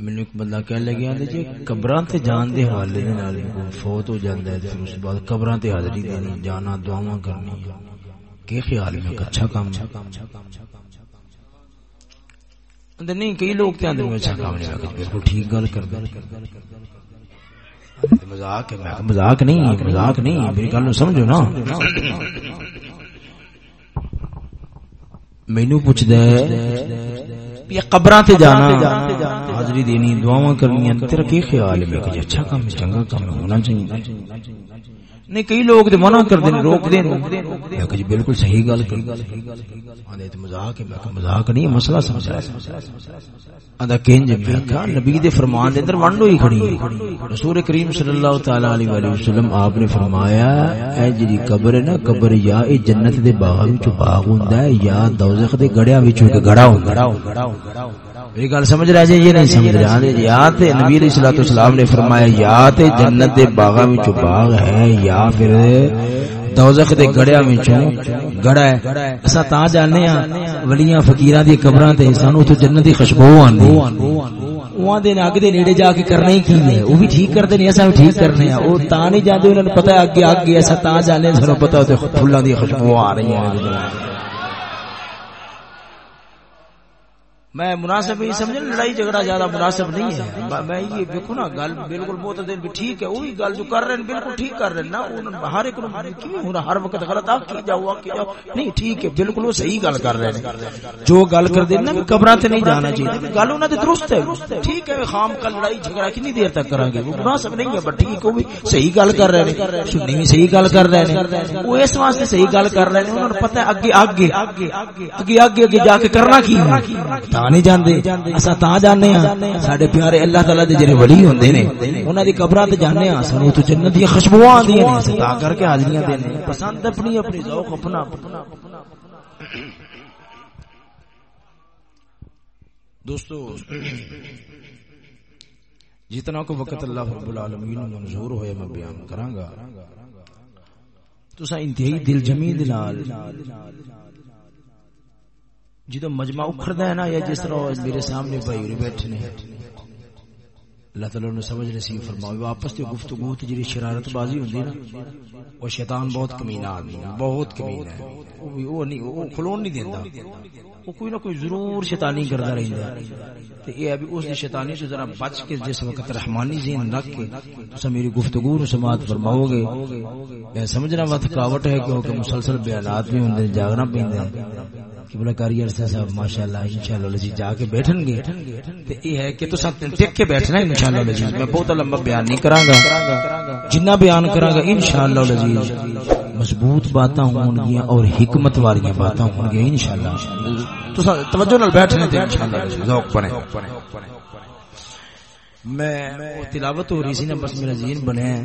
مینوں ایک بندہ کہہ لگیا جی قبراں تے جان دے حوالے فوت ہو جاندا ہے پھر اس بعد قبراں تے حاضری دینی جانا دعاواں کرنی کی خیال میں اچھا کام نہیں کئی لوگ تے اندر اچھا کام نہیں کرتے بالکل ٹھیک گل کردا مذاق ہے میں مذاق نہیں مذاق نہیں میری گل سمجھو نا مینو پوچھدا ہے قبراں تے جانا. حاضری دینی دعاواں کرنی تیرا کی خیال ہے میں کہ اچھا کام چنگا کام ہونا چاہیے. نہیں، کئی لوگ تے منع کر دین، روک دین۔ میں کہ جی، بالکل صحیح گل کر آندے تے مذاق ہے، میں کہ مذاق نہیں، مسئلہ سمجھا۔ آندا کنج جی، میں کہا نبی دے فرمان دے اندر ونڈ ہوئی کھڑی۔ ہے رسول کریم صلی اللہ تعالی علیہ والہ وسلم آپ نے فرمایا، اے جڑی قبر ہے نا، قبر یا اے جنت دے باغ وچ باغ ہوندا ہے، یا دوزخ دے گڑیاں وچ گڑا ہوندا ہے۔ میری گل سمجھ رہا جی؟ یہ نہیں سمجھ رہا یا تے نبی علیہ الصلوۃ والسلام نے فرمایا یا تے جنت دے باغاں وچ باغ ہے یا پھر دوزخ دے گڑیاں وچوں گڑا ہے۔ اسا تا ہاں ولیاں فقیراں دی قبراں تے سانو تو جنت دی خوشبو آندی۔ اوہاں دے اگ دے نیڑے جا کے کرنا ہی کی ہے وہ بھی ٹھیک کردے نے اسا بھی ٹھیک کرنے ہیں او تا نہیں جاندے انہاں نوں پتہ ہے اگے اگے اسا تا جانے سانو پتہ تے پھلاں دی خوشبو آ رہی ہیں میں مناسب نہیں سمجھ لڑائی جھگڑا زیادہ مناسب نہیں ہے۔ میں یہ دیکھو نا، گل بالکل بہت دن بھی ٹھیک ہے، وہی گل جو کر رہے ہیں بالکل ٹھیک کر رہے ہیں۔ نا ہر ایک کیوں ہو ہر وقت غلط آپ کی جاؤ کی جاؤ؟ نہیں، ٹھیک ہے، بالکل وہ صحیح گل کر رہے ہیں۔ جو گل کر دیں نا قبراں تے نہیں جانا چاہیے۔ گل انہاں دے درست ہے۔ ٹھیک ہے، خام کا لڑائی جھگڑا کتنی دیر تک کریں گے؟ وہ مناسب نہیں ہے بٹ ٹھیک وہ بھی صحیح گل کر رہے ہیں۔ سنی بھی صحیح گل کر رہے ہیں۔ وہ اس واسطے صحیح گل کر رہے ہیں، انہوں نے پتہ ہے، اگے اگے اگے اگے اگے جا کے کرنا کی نہیں جاندے۔ اسا تا جانے ہاں۔ ساڈے پیارے اللہ تعالی دے جڑے ولی ہوندے نے، انہاں دی قبراں تے جانے ہاں۔ سانو تو جنت دی خوشبوواں آندیاں نے۔ کر کے حاضریاں دینے پسند اپنی اپنی ذوق، اپنا دوستو، جتنا کو وقت اللہ رب العالمین منظور ہوئے، میں بیان کراں گا۔ تسا انتہائی دل جمی دلال جدو مجمع اکھڑدا ہے نا، یا جس طرح میرے سامنے بھائی بیٹھے نے۔ اللہ تعالی نے سمجھ نصیب فرماؤ واپس تے گفتگو تے جڑی شرارت بازی ہوندی نا، وہ شیطان بہت کمینہ آدمی بہت کمینہ ہے۔ وہ نہیں، وہ کھلون نہیں دیندا وہ کوئی نہ کوئی ضرور شیطانی کردا رہندا ہے۔ تے اے ابھی اس دی شیطانی سے ذرا بچ کے جس وقت رحمانی ذہن رکھ کے تسا میری گفتگو نو سماعت فرماؤ گے۔ میں سمجھنا وقت تھکاوٹ ہے کیونکہ مسلسل بیانات بھی ہوندے جاگنا پیندا ہے۔ قبلہ کاری عرصہ صاحب ماشاءاللہ، انشاءاللہ لذیذ جا کے بیٹھن گے۔ تے ہے کہ تساں کے بیٹھنا انشاءاللہ لذیذ۔ میں بہت لمبا بیان نہیں کراں گا جنہ بیان کراں گا انشاءاللہ لذیذ۔ مضبوط باتاں ہون گیاں اور حکمت والیاں باتاں ہون گیاں، انشاءاللہ۔ تساں توجہ نال بیٹھنے تے انشاءاللہ ذوق بنے۔ میں تلاوت ہو رہی سی نا، بس میرا ذہن بنیا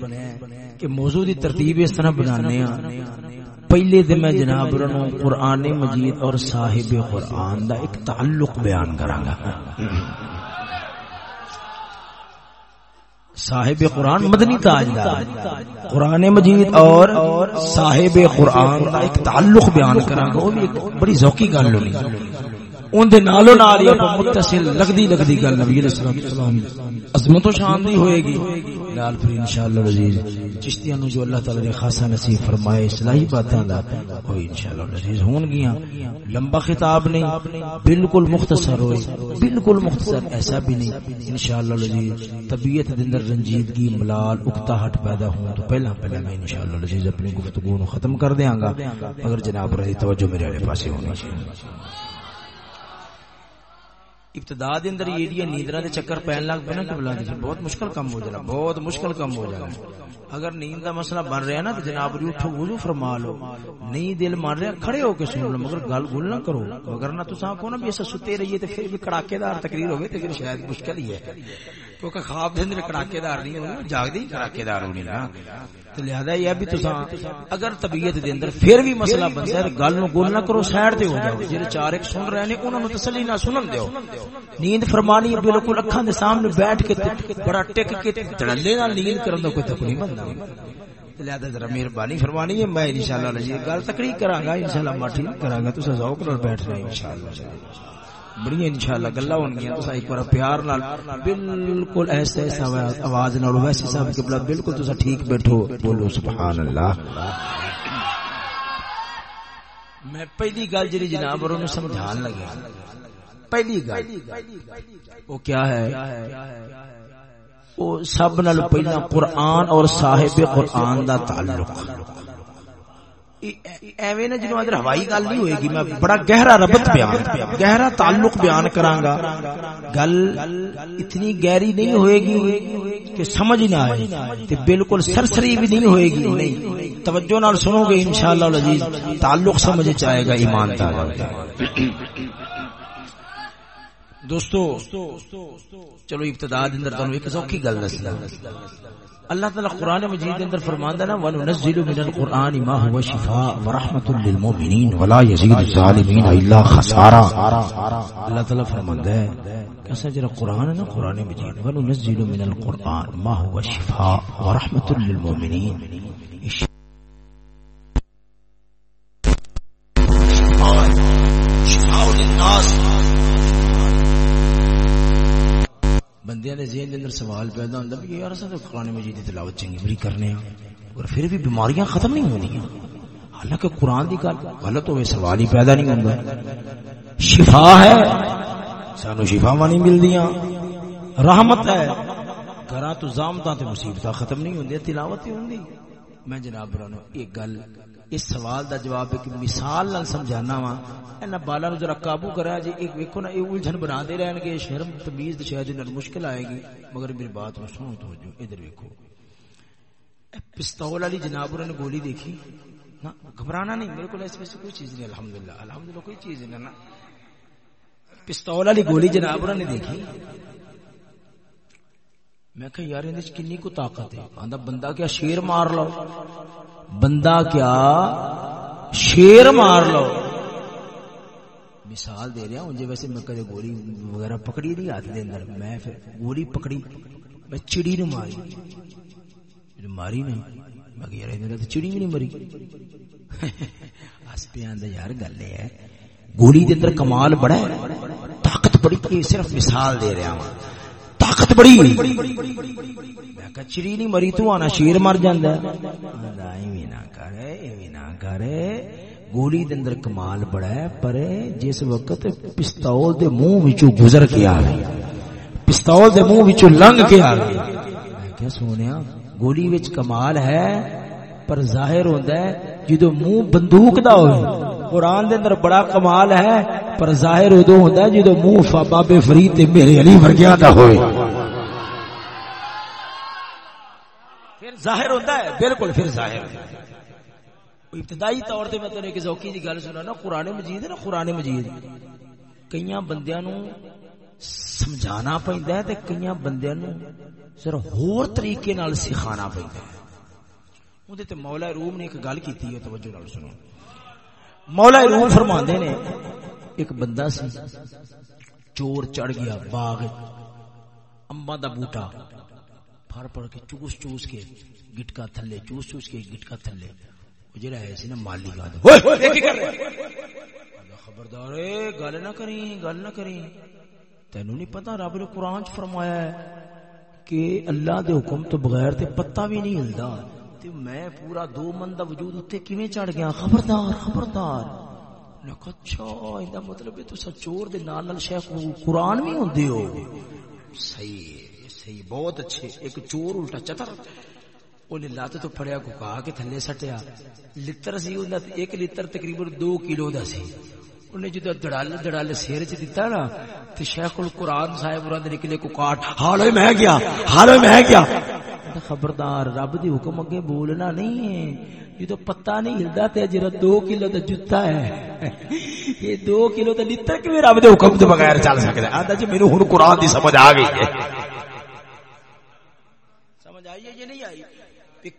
کہ موضوع دی ترتیب اس طرح بنانے ہاں۔ پہلے دن میں جناب رنو قرآن مجید اور صاحب قرآن دا ایک تعلق بیان کراں گا صاحب قرآن مدنی تاجدار۔ قرآن مجید اور صاحب قرآن دا ایک تعلق بیان کراں گا وہ بھی ایک بڑی ذوقی گل ہونی ان دے نالو نال ہی اپا متصل لگدی لگدی گل نبی علیہ السلام عظمت و شان دی ہوئے گی۔ نال پھر انشاءاللہ العزیز چشتیاں نو جو اللہ تعالی نے خاصا نصیب فرمائے اصلاحی باتاں دا ہوئی انشاءاللہ العزیز ہون گیاں۔ لمبا خطاب نہیں، بالکل مختصر ہوئے۔ بالکل مختصر، ایسا بھی نہیں۔ انشاءاللہ العزیز طبیعت دے اندر رنجیدگی، ملال اکتاہٹ پیدا ہوں تو پہلا پہلا میں انشاءاللہ العزیز اپنی گفتگو نو ختم کر دیاں گا۔ اگر جناب رہی توجہ میرے والے پاسے ہونی چاہیے۔ ابتدا دے اندر یہ جی ایڈیا نیندرا دے چکر پین لگ پے نا قبلہ دی بہت مشکل کم ہو جانا، بہت مشکل کم ہو جانا۔ اگر نیند دا مسئلہ بن رہا نا تو جناب جی اٹھو، وضو فرما لو۔ نہیں دل مان رہا، کھڑے ہو کے سن لو، مگر گل گل نہ کرو۔ اگر نہ تساں کو نا بھی ایسا ستے رہیے تے پھر بھی کڑاکے دار تقریر ہوے تے پھر شاید مشکل ہی ہے۔ کیونکہ خواب دے اندر کڑاکے دار نہیں ہونی جاگ دی کڑاکے دار ہونی نا لہذا یہ بھی تساں اگر طبیعت دے اندر پھر بھی مسئلہ بن ہے گل نو گول نہ کرو سائیڈ تے ہو جاؤ جڑے چار ایک سن رہے نے انہاں نو تسلی نہ سنن دیو نیند فرمانی بالکل اکھاں دے سامنے بیٹھ کے بڑا ٹک کے دڑلے نال نیند کرن دا کوئی تک نہیں بندا لہذا ذرا مہربانی فرمانی ہے میں انشاءاللہ یہ گل تقریر کراں گا انشاءاللہ میں ٹھیک کراں گا تساں ذوق نال بیٹھ رہے انشاءاللہ بڑی انشاءاللہ گلا ہون گیا تسا ایک بار پیار نال، بالکل ایسے ایسا آواز نال، ویسے صاحب قبلہ بالکل تسا ٹھیک بیٹھو، بولو سبحان اللہ میں پہلی گل جی جناب اور انہوں سمجھان لگا۔ پہلی گل۔ وہ کیا ہے؟ وہ سب نال پہلا قرآن اور صاحب قرآن دا تعلق۔ ایویں نا جنوں ادھر ہوائی گل نہیں ہوئے گی، میں بڑا گہرا ربط بیان، گہرا تعلق بیان کراں گا۔ گل اتنی گہری نہیں ہوئے گی کہ سمجھ نہ آئے، تے بالکل سرسری بھی نہیں ہوئے گی۔ نہیں، توجہ نال سنو گے انشاءاللہ العزیز، تعلق سمجھ چ گا، ایمان تا دوستو، چلو ابتدا اندر تانوں ایک سوکھی گل دسنا۔ اللہ تعالی قرآن مجید اندر فرماندا نا، وننزل من القرآن ما هو شفاء ورحمة للمؤمنین ولا يزيد الظالمین الا خسارا۔ اللہ تعالی فرماندا ہے کہ کیسا جڑا قرآن ہے نا، قرآن مجید، وننزل من القرآن ما هو شفاء ورحمة للمؤمنین بندیاں دے ذہن دے اندر سوال پیدا ہوندا کہ یار اساں تے قران مجید دی تلاوت چنگی بری کرنے ہاں اور پھر بھی بیماریاں ختم نہیں ہوندیاں حالانکہ قران دی گل غلط ہوے سوال ہی پیدا نہیں ہوندا۔ شفا ہے، سانو شفا نہیں ملدیاں۔ رحمت ہے گھراں تو زامتاں تے مصیبتاں ختم نہیں ہوندیاں، تلاوت ہی ہوندی۔ میں جناب برانو ایک گل اس سوال دا جواب ایک مثال نال سمجھانا وا۔ اینا بالا نو ذرا قابو کرا جی ایک ویکھو نا اے الجھن بنا دے رہن گے، شرم، تمیز تے شاید نال مشکل آئے گی، مگر میری بات نو سنو توجہ، ادھر ویکھو۔ پستول والی جناب نے گولی دیکھی۔ نا، گھبرانا نہیں، میرے کو اس میں سے کوئی چیز نہیں، الحمدللہ الحمدللہ کوئی چیز نہیں نا۔ پستول والی گولی جناب نے دیکھی۔ میں کہ یار اندر کنی کو طاقت ہے؟ آندا، بندہ کیا شیر مار لو؟ بندہ کیا شیر مار لو؟ مثال دے رہا ہوں جی ویسے میں کدے گولی وغیرہ پکڑی نہیں ہاتھ دے اندر، میں پھر گولی پکڑی، میں چڑی نو ماری۔ ماری نہیں، میں کہ یار اندر تو چڑی بھی نہیں مری۔ ہس پہ آندا، یار، گل ہے، گولی دے اندر کمال بڑا ہے، طاقت بڑی صرف مثال دے رہا ہوں طاقت بڑی۔ کچری نہیں مری تو، آنا شیر مر جاندہ گولی دے اندر کمال بڑا ہے، پر جس وقت پستول دے منہ وچوں گزر کے آ گئی، پستول دے منہ وچوں لنگ کے آ گئی۔ میں کیا سونیا، گولی وچ کمال ہے، پر ظاہر ہوندا ہے جدو منہ بندوق دا ہوئے قرآن دے اندر بڑا کمال ہے، پر ظاہر ادو ہوندا ہے جدو منہ بابے فرید تے میرے علی ورگیاں دا ہوئے۔ پھر ظاہر ہوتا ہے، بالکل پھر ظاہر۔ ابتدائی طور تے میں تنے ایک ذوقی دی گل سنا نا قرآن مجید ہے نا، قرآن مجید۔ کئیاں بندیاں نو سمجھانا پیندا ہے تے کئیاں بندیاں نو صرف ہور طریقے نال سکھانا پیندا ہے۔ اودے تے مولا روم نے ایک گل کیتی ہے، توجہ نال سنو۔ مولا روم فرماندے نے، ایک بندہ سی، چور چڑھ گیا، باغ امبا دا بوٹا، پھڑ پڑ کے چوس چوس کے گٹکا تھلے، چوس چوس کے گٹکا تھلے۔ جڑا ہے سی نا مالی گا خبردار گل نہ کری گل نہ کری تینو نہیں پتا رب نے قرآن چ فرمایا ہے کہ اللہ دے حکم تو بغیر تے پتا بھی نہیں ہلدا۔ تے میں پورا دو من دا وجود اتنے کیویں چڑھ گیا؟ خبردار خبردار۔ اچھا یہ مطلب تو چور دے نال نال شیخ قرآن بھی ہوندے ہو۔ صحیح صحیح، بہت اچھے۔ ایک چور الٹا چتر۔ انہیں لات تو پھڑیا کو کہا کہ تھلے سٹیا۔ لتر سی انہیں ایک لتر تقریباً دو کلو دا سی۔ انہیں جدو دڑال دڑال سیر چ دیتا نا تو شیخ القرآن صاحب اور نکلے کو کاٹ۔ حالو میں گیا حالو میں گیا۔ خبردار، رب دی حکم اگے بولنا نہیں ہے۔ جدو پتا نہیں ہلدا تے جرا دو کلو دا جتا ہے۔ یہ دو کلو دا لتر کہ رب دے حکم تو بغیر چل سکدا آندا جی مینوں ہن قرآن دی سمجھ آ گئی ہے۔ سمجھ آئی ہے یہ نہیں آئی؟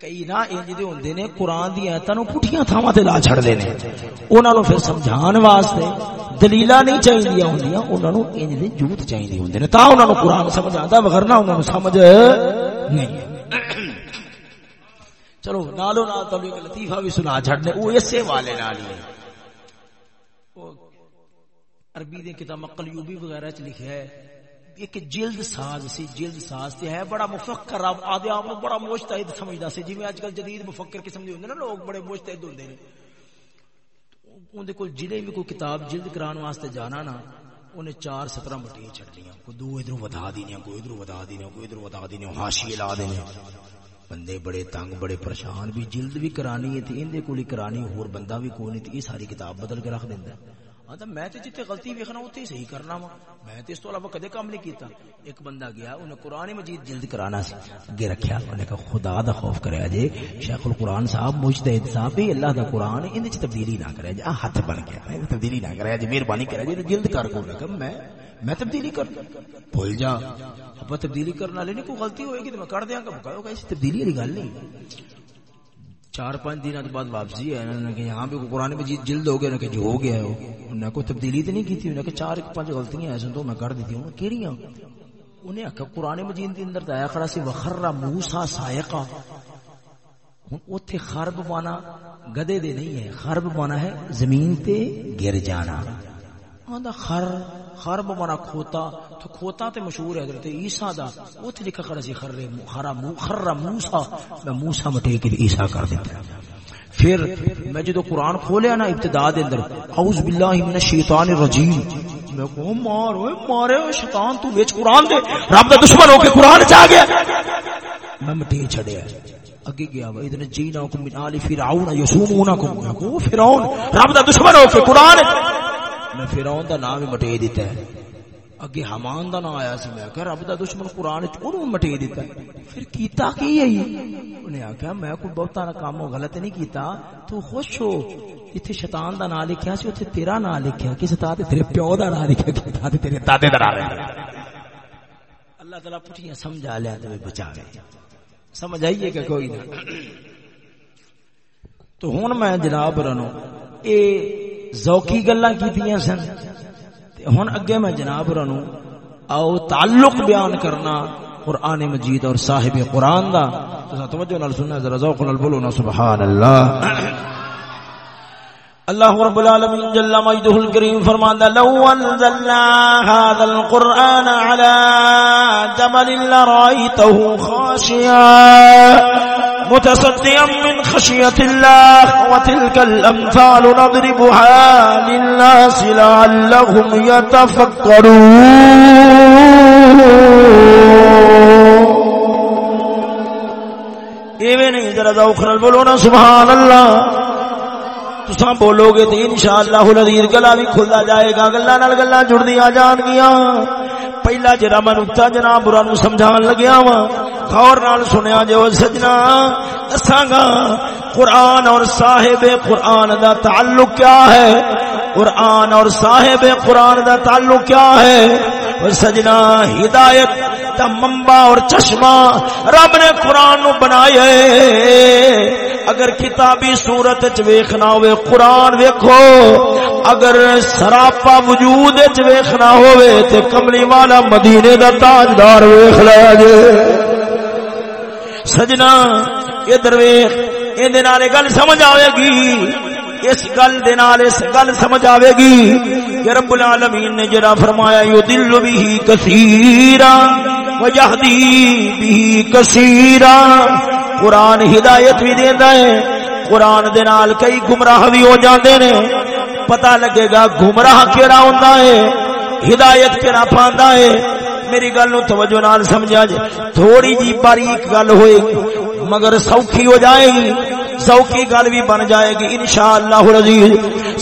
کئی نہ انج دے ہوندے نے قرآن دی ایتاں نو پٹھیاں تھاواں تے لا چھڑدے نے۔ انہاں نو پھر سمجھان واسطے دلیلاں نہیں چاہیندیاں ہوندیاں، انہاں نو انج دے جوت چاہیندے ہوندے نے۔ تا انہاں نو قرآن سمجھ آندا ورنہ انہاں نو سمجھ نہیں۔ چلو نالو نال تو ایک لطیفہ بھی سنا چھڑنے وہ اسے والے نال ہی۔ عربی دے کتاب قلیوبی وغیرہ چ لکھیا ہے، ایک جلد ساز سی، جلد ساز تے ہے، بڑا مفکر آدھے آپ بڑا مجتہد سمجھدا سی، جویں اج کل جدید مفکر قسم دے ہوندے نا، لوگ بڑے مجتہد ہوندے نے۔ اون دے کول جلے بھی کوئی کتاب جلد کران واسطے جانا نا انہیں چار سترہ مٹیاں چڑھ لیاں کوئی دو ادھر ودا دینیاں، کوئی ادھر ودا دینیاں، کوئی ادھر ودا دینیاں، حاشیے لا دینے بندے بڑے تنگ، بڑے پریشان، بھی جلد بھی کرانی ہے تے اندے کولی کرانی ہور بندہ بھی کوئی نہیں تے یہ ساری کتاب بدل کے رکھ دیندا ہے۔ ہاں میں تے جتھے غلطی ویکھنا اوتھے صحیح کرنا وا۔ میں تے اس تو علاوہ کدے کام نہیں کیتا۔ ایک بندہ گیا انہیں قرآن مجید جلد کرانا سی، اگے رکھیا انہیں کہا خدا دا خوف کرے جے شیخ القرآن صاحب مجتہد صاحب اللہ دا قرآن ان وچ تبدیلی نہ کرے جے ہاتھ بن گیا تبدیلی نہ کرے جے مہربانی کرے جے جلد کر کو میں میں تبدیلی کر بھول جا، اب تبدیلی کرنے والے نہیں کوئی غلطی ہوئے گی تو میں کر دیاں گا کہو کہ تبدیلی والی گل نہیں۔ چار پانچ دن بعد واپسی ہے، انہوں نے کہ یہاں پہ قرآن مجید جلد ہو گیا، انہوں کہ جو ہو گیا ہے۔ انہوں نے کوئی تبدیلی تو نہیں کی تھی انہوں نے کہ چار ایک پانچ غلطیاں ایسے تو میں کر دی تھی انہوں نے انہیں آکھا قرآن مجید کے اندر دایا کھڑا سی وخر موسا سائقہ ہن اوتھے خرب پانا گدے دے نہیں ہے، خرب پانا ہے زمین تے گر جانا۔ آندا خر خرب منا کھوتا، تو کھوتا تے مشہور ہے حضرت عیسیٰ دا اوتھے لکھا کھڑا سی خر خرا خر موسی، میں موسی مٹے کے عیسیٰ کر دیتا پھر میں جدو قرآن کھولیا نا ابتدا دے اندر، اعوذ باللہ من الشیطان الرجیم، میں کہوں، مار اوے مارے او شیطان تو وچ قرآن دے، رب دا دشمن ہو کے قرآن چ گیا۔ میں مٹی چھڑیا اگے گیا وا ادن جینا کو من آل فرعون یسومونکم۔ میں کہوں، فرعون، رب دا دشمن ہو کے قرآن۔ میں فرعون دا نام ہی مٹے دیتا ہے۔ اگے حمان دا نام آیا سی، میں کہ رب دا دشمن قرآن وچ اونوں مٹے دیتا ہے۔ پھر کیتا کی ہے انہیں آکھیا، میں کوئی بہت سارا کام غلط نہیں کیتا۔ تو خوش ہو۔ ایتھے شیطان دا نام لکھیا سی اوتھے تیرا نام لکھیا۔ کس تا تے تیرے پیو دا نام لکھیا، کس تا تے تیرے دادے دا نام اللہ تعالی پٹھیاں سمجھا لیا تے بچا گئے سمجھ آئیے کہ کوئی نہ۔ تو ہن میں جناب رنو، اے ذوقی گلا کی سن۔ ہن اگے میں جناب رنو او تعلق بیان کرنا قرآن مجید اور صاحب قرآن دا۔ توجہ نال سننا، ذرا ذوق نال بولو نا سبحان اللہ اللہ رب العالمین جل مجدہ الکریم فرماندا، لو انزلنا هذا القرآن على جبل لرأيته خاشعا۔ متصديا من خشية الله وتلك الأمثال نضربها للناس لعلهم يتفكرون ایویں نہیں، ذرا ذوق نال بولو نا، سبحان اللہ۔ تساں بولو گے تو انشاءاللہ العزیز گلا بھی کھلدا جائے گا گلاں نال گلاں جڑدیاں جان گیاں۔ پہلا جرا میں نقطہ جناب، برا نو سمجھان لگیا وا غور نال سنیا جو سجنا دساں گا، قرآن اور صاحب قرآن دا تعلق کیا ہے؟ قرآن اور صاحب قرآن دا تعلق کیا ہے؟ اور سجنا، ہدایت دا منبع اور چشمہ رب نے قرآن نو بنایا اگر کتابی صورت وچ ویکھنا ہوے قرآن ویکھو۔ اگر سراپا وجود وچ ویکھنا ہوے تے کملی والا مدینے دا تاجدار ویکھ لے جے سجنا، ادھر ویکھ این دے نال گل سمجھ آوے گی۔ اس گل دے نال اس گل سمجھ آوے گی کہ رب العالمین نے جڑا فرمایا یذل به کثیرا وجہدی به کثیرا۔ قرآن ہدایت بھی دیندا ہے، قرآن دے نال کئی گمراہ بھی ہو جاندے نے۔ پتہ لگے گا گمراہ کیڑا ہوندا ہے، ہدایت کیڑا پاندا ہے۔ میری گل نو توجہ نال سمجھا جے تھوڑی جی باریک گل ہوئے، مگر سوکھی ہو جائے گی۔ سوکھی گل بھی بن جائے گی، انشاءاللہ العزیز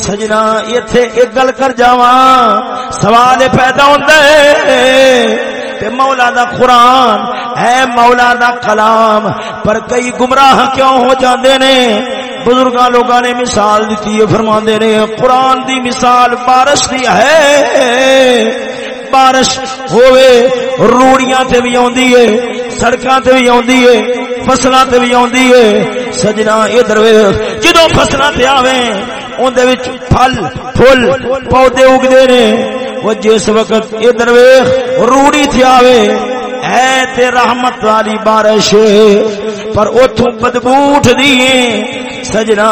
سجنا، ایتھے ایک گل کر جاواں۔ سوال پیدا ہوندا ہے کہ مولا دا قرآن ہے مولا دا کلام، پر کئی گمراہ کیوں ہو جاندے نے؟ بزرگاں لوگاں نے مثال دیتی ہے، فرماندے نے، قرآن دی مثال بارش دی ہے۔ بارش ہوئے روڑیاں تے بھی آندی ہے۔ سڑکاں تے بھی آندی ہے، فصلاں تے بھی آندی ہے۔ سجنا ادھر جدوں فصلاں تے آویں اون دے وچ پھل پھل پودے اگدے نے۔ وہ جس وقت ادھر ویکھ، روڑی تھی آوے۔ ہے تے رحمت والی بارش۔ پر اوتھوں بدبو اٹھدی ہے۔ سجنا،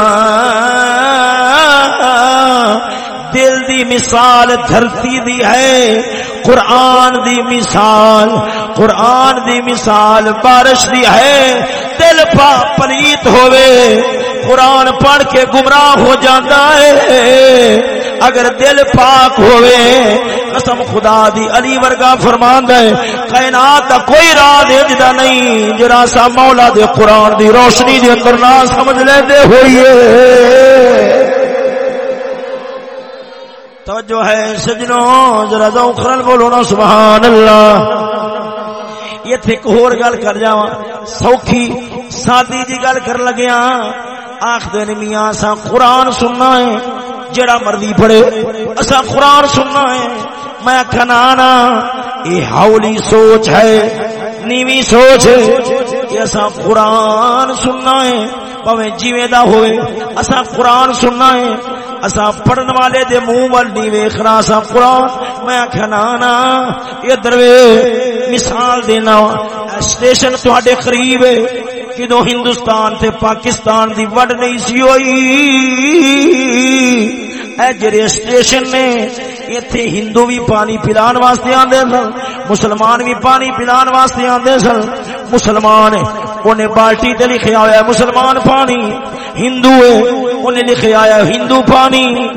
دل دی مثال دھرتی دی ہے۔ قرآن دی مثال، قرآن دی مثال بارش دی ہے، دل پا پلیت ہوئے، قرآن پڑھ کے گمراہ ہو جاتا ہے۔ اگر دل پاک ہوئے، قسم خدا دی علی ورگا فرمان ہے، کائنات کا کوئی راہ دے جدا نہیں جرا سا مولا دے قرآن دی روشنی دے اندر نہ سمجھ لے دے ہوئیے۔ توجہ ہے سجنوں، ذرا ذوقرن بولو نا سبحان اللہ یہ تھے ایک اور گل کر جاواں، سوکھی سادی جی گل کر لگیا آخ دے میاں اسا قرآن سننا ہے جڑا مرضی پڑھے اسا قرآن سننا ہے۔ میں کھنانا یہ ہاولی سوچ ہے، نیوی سوچ ہے کہ اسا قرآن سننا ہے، پویں جیویں دا ہوئے اسا قرآن سننا ہے۔ اسا پڑھن والے دے منہ ول نہیں ویکھنا اسا قرآن۔ میں آکھیا، نا نا یہ دروے مثال دینا۔ اسٹیشن تواڈے قریب ہے۔ کدو ہندوستان تے پاکستان دی وڈ نہیں سی ہوئی۔ اے جڑے اسٹیشن نے ایتھے ہندو بھی پانی پلان واسطے آندے سن، مسلمان بھی پانی پلان واسطے آندے سن، مسلمان انہیں بالٹی تے لکھیا ہوا ہے مسلمان پانی۔ ہندو ہے، انہیں لکھیا ہے ہندو پانی۔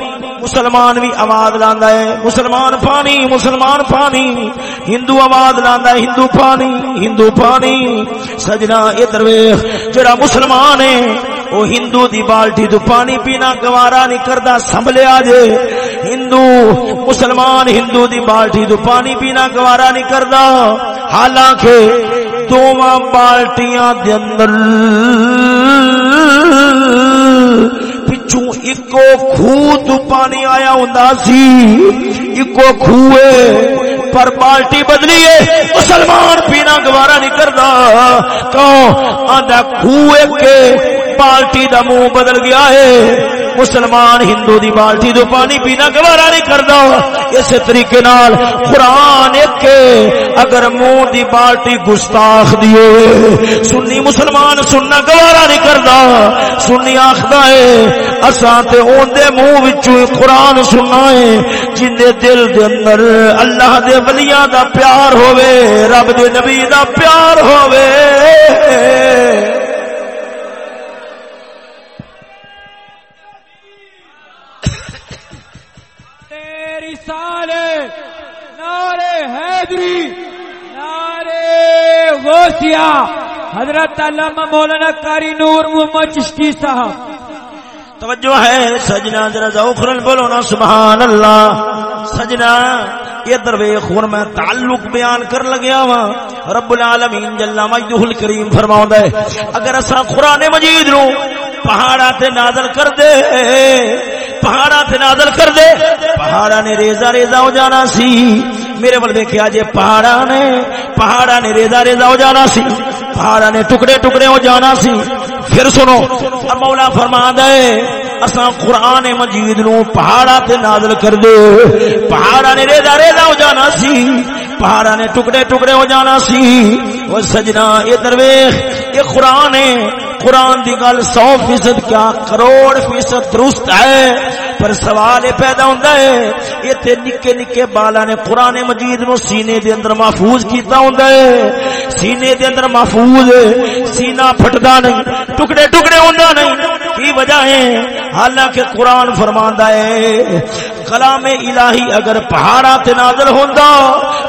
مسلمان بھی آواز لاندا ہے، مسلمان پانی مسلمان پانی۔ ہندو آواز لاندا ہے، ہندو پانی ہندو پانی۔ سجنا، ادھر ویکھ، جڑا مسلمان ہے، وہ ہندو دی بالٹی تو پانی پینا گوارا نہیں کردا، سنبھلیا جے۔ ہندو، مسلمان ہندو دی بالٹی تو پانی پینا گوارا نہیں کردا۔ حالانکہ دوواں بالٹیاں دے اندر پچھوں اکو خوہ تو پانی آیا ہوندا سی اکو خوہ پر بالٹی بدلی ہے مسلمان پینا گوارا نہیں کردا کیوں آندا خوہ کے بالٹی دا منہ بدل گیا ہے مسلمان ہندو دی بالٹی دو پانی پینا گوارا نہیں کردا اس طریقے نال قرآن ایک اگر منہ دی بالٹی گستاخ دی سنی مسلمان سننا گوارا نہیں کردا سنی آخدا ہے، اساں تے اون دے منہ وچوں قرآن سننا ہے۔ جن دے دل دے اندر اللہ دے ولیاں دا پیار ہوے رب دے نبی دا پیار ہوے نعرے حیدری نارے غوثیہ، حضرت علامہ مولانا کاری نور محمد چشتی صاحب۔ توجہ ہے سجنا ذرا ذوخرن بولو نا، سبحان اللہ۔ سجنا یہ دروے خون میں تعلق بیان کر لگیا وا رب العالمین جل مجدہ الکریم فرماؤں ہے، اگر اسا قرآن مجید نو پہاڑا تے نازل کر دے پہاڑا تے نازل کر دے پہاڑا نے ریزا ریزا ہو جانا سی۔ میرے ول دیکھا جے پہاڑا نے پہاڑا نے ریزا ریزا ہو جانا سی پہاڑا نے ٹکڑے ٹکڑے ہو جانا سی۔ پھر سنو مولا فرما دے اساں قرآن مجید نو پہاڑا تے نازل کر دے۔ پہاڑا نے ریزا ریزا ہو جانا سی پہاڑا نے ٹکڑے ٹکڑے ہو جانا سی۔ وہ سجنا یہ درویش یہ قرآن ہے، قرآن دی گل سو فیصد کیا کروڑ فیصد درست ہے۔ پر سوال یہ پیدا ہوتا ہے یہ تے نکے نکے بالا نے قرآن مجید نو سینے دے اندر محفوظ کیتا ہوتا ہے۔ سینے دے اندر محفوظ، سینہ پھٹدا نہیں، ٹکڑے ٹکڑے ہوندا نہیں۔ کی وجہ ہے؟ حالانکہ قرآن فرماندا ہے، کلام الہی اگر پہاڑا تے نازل ہوندا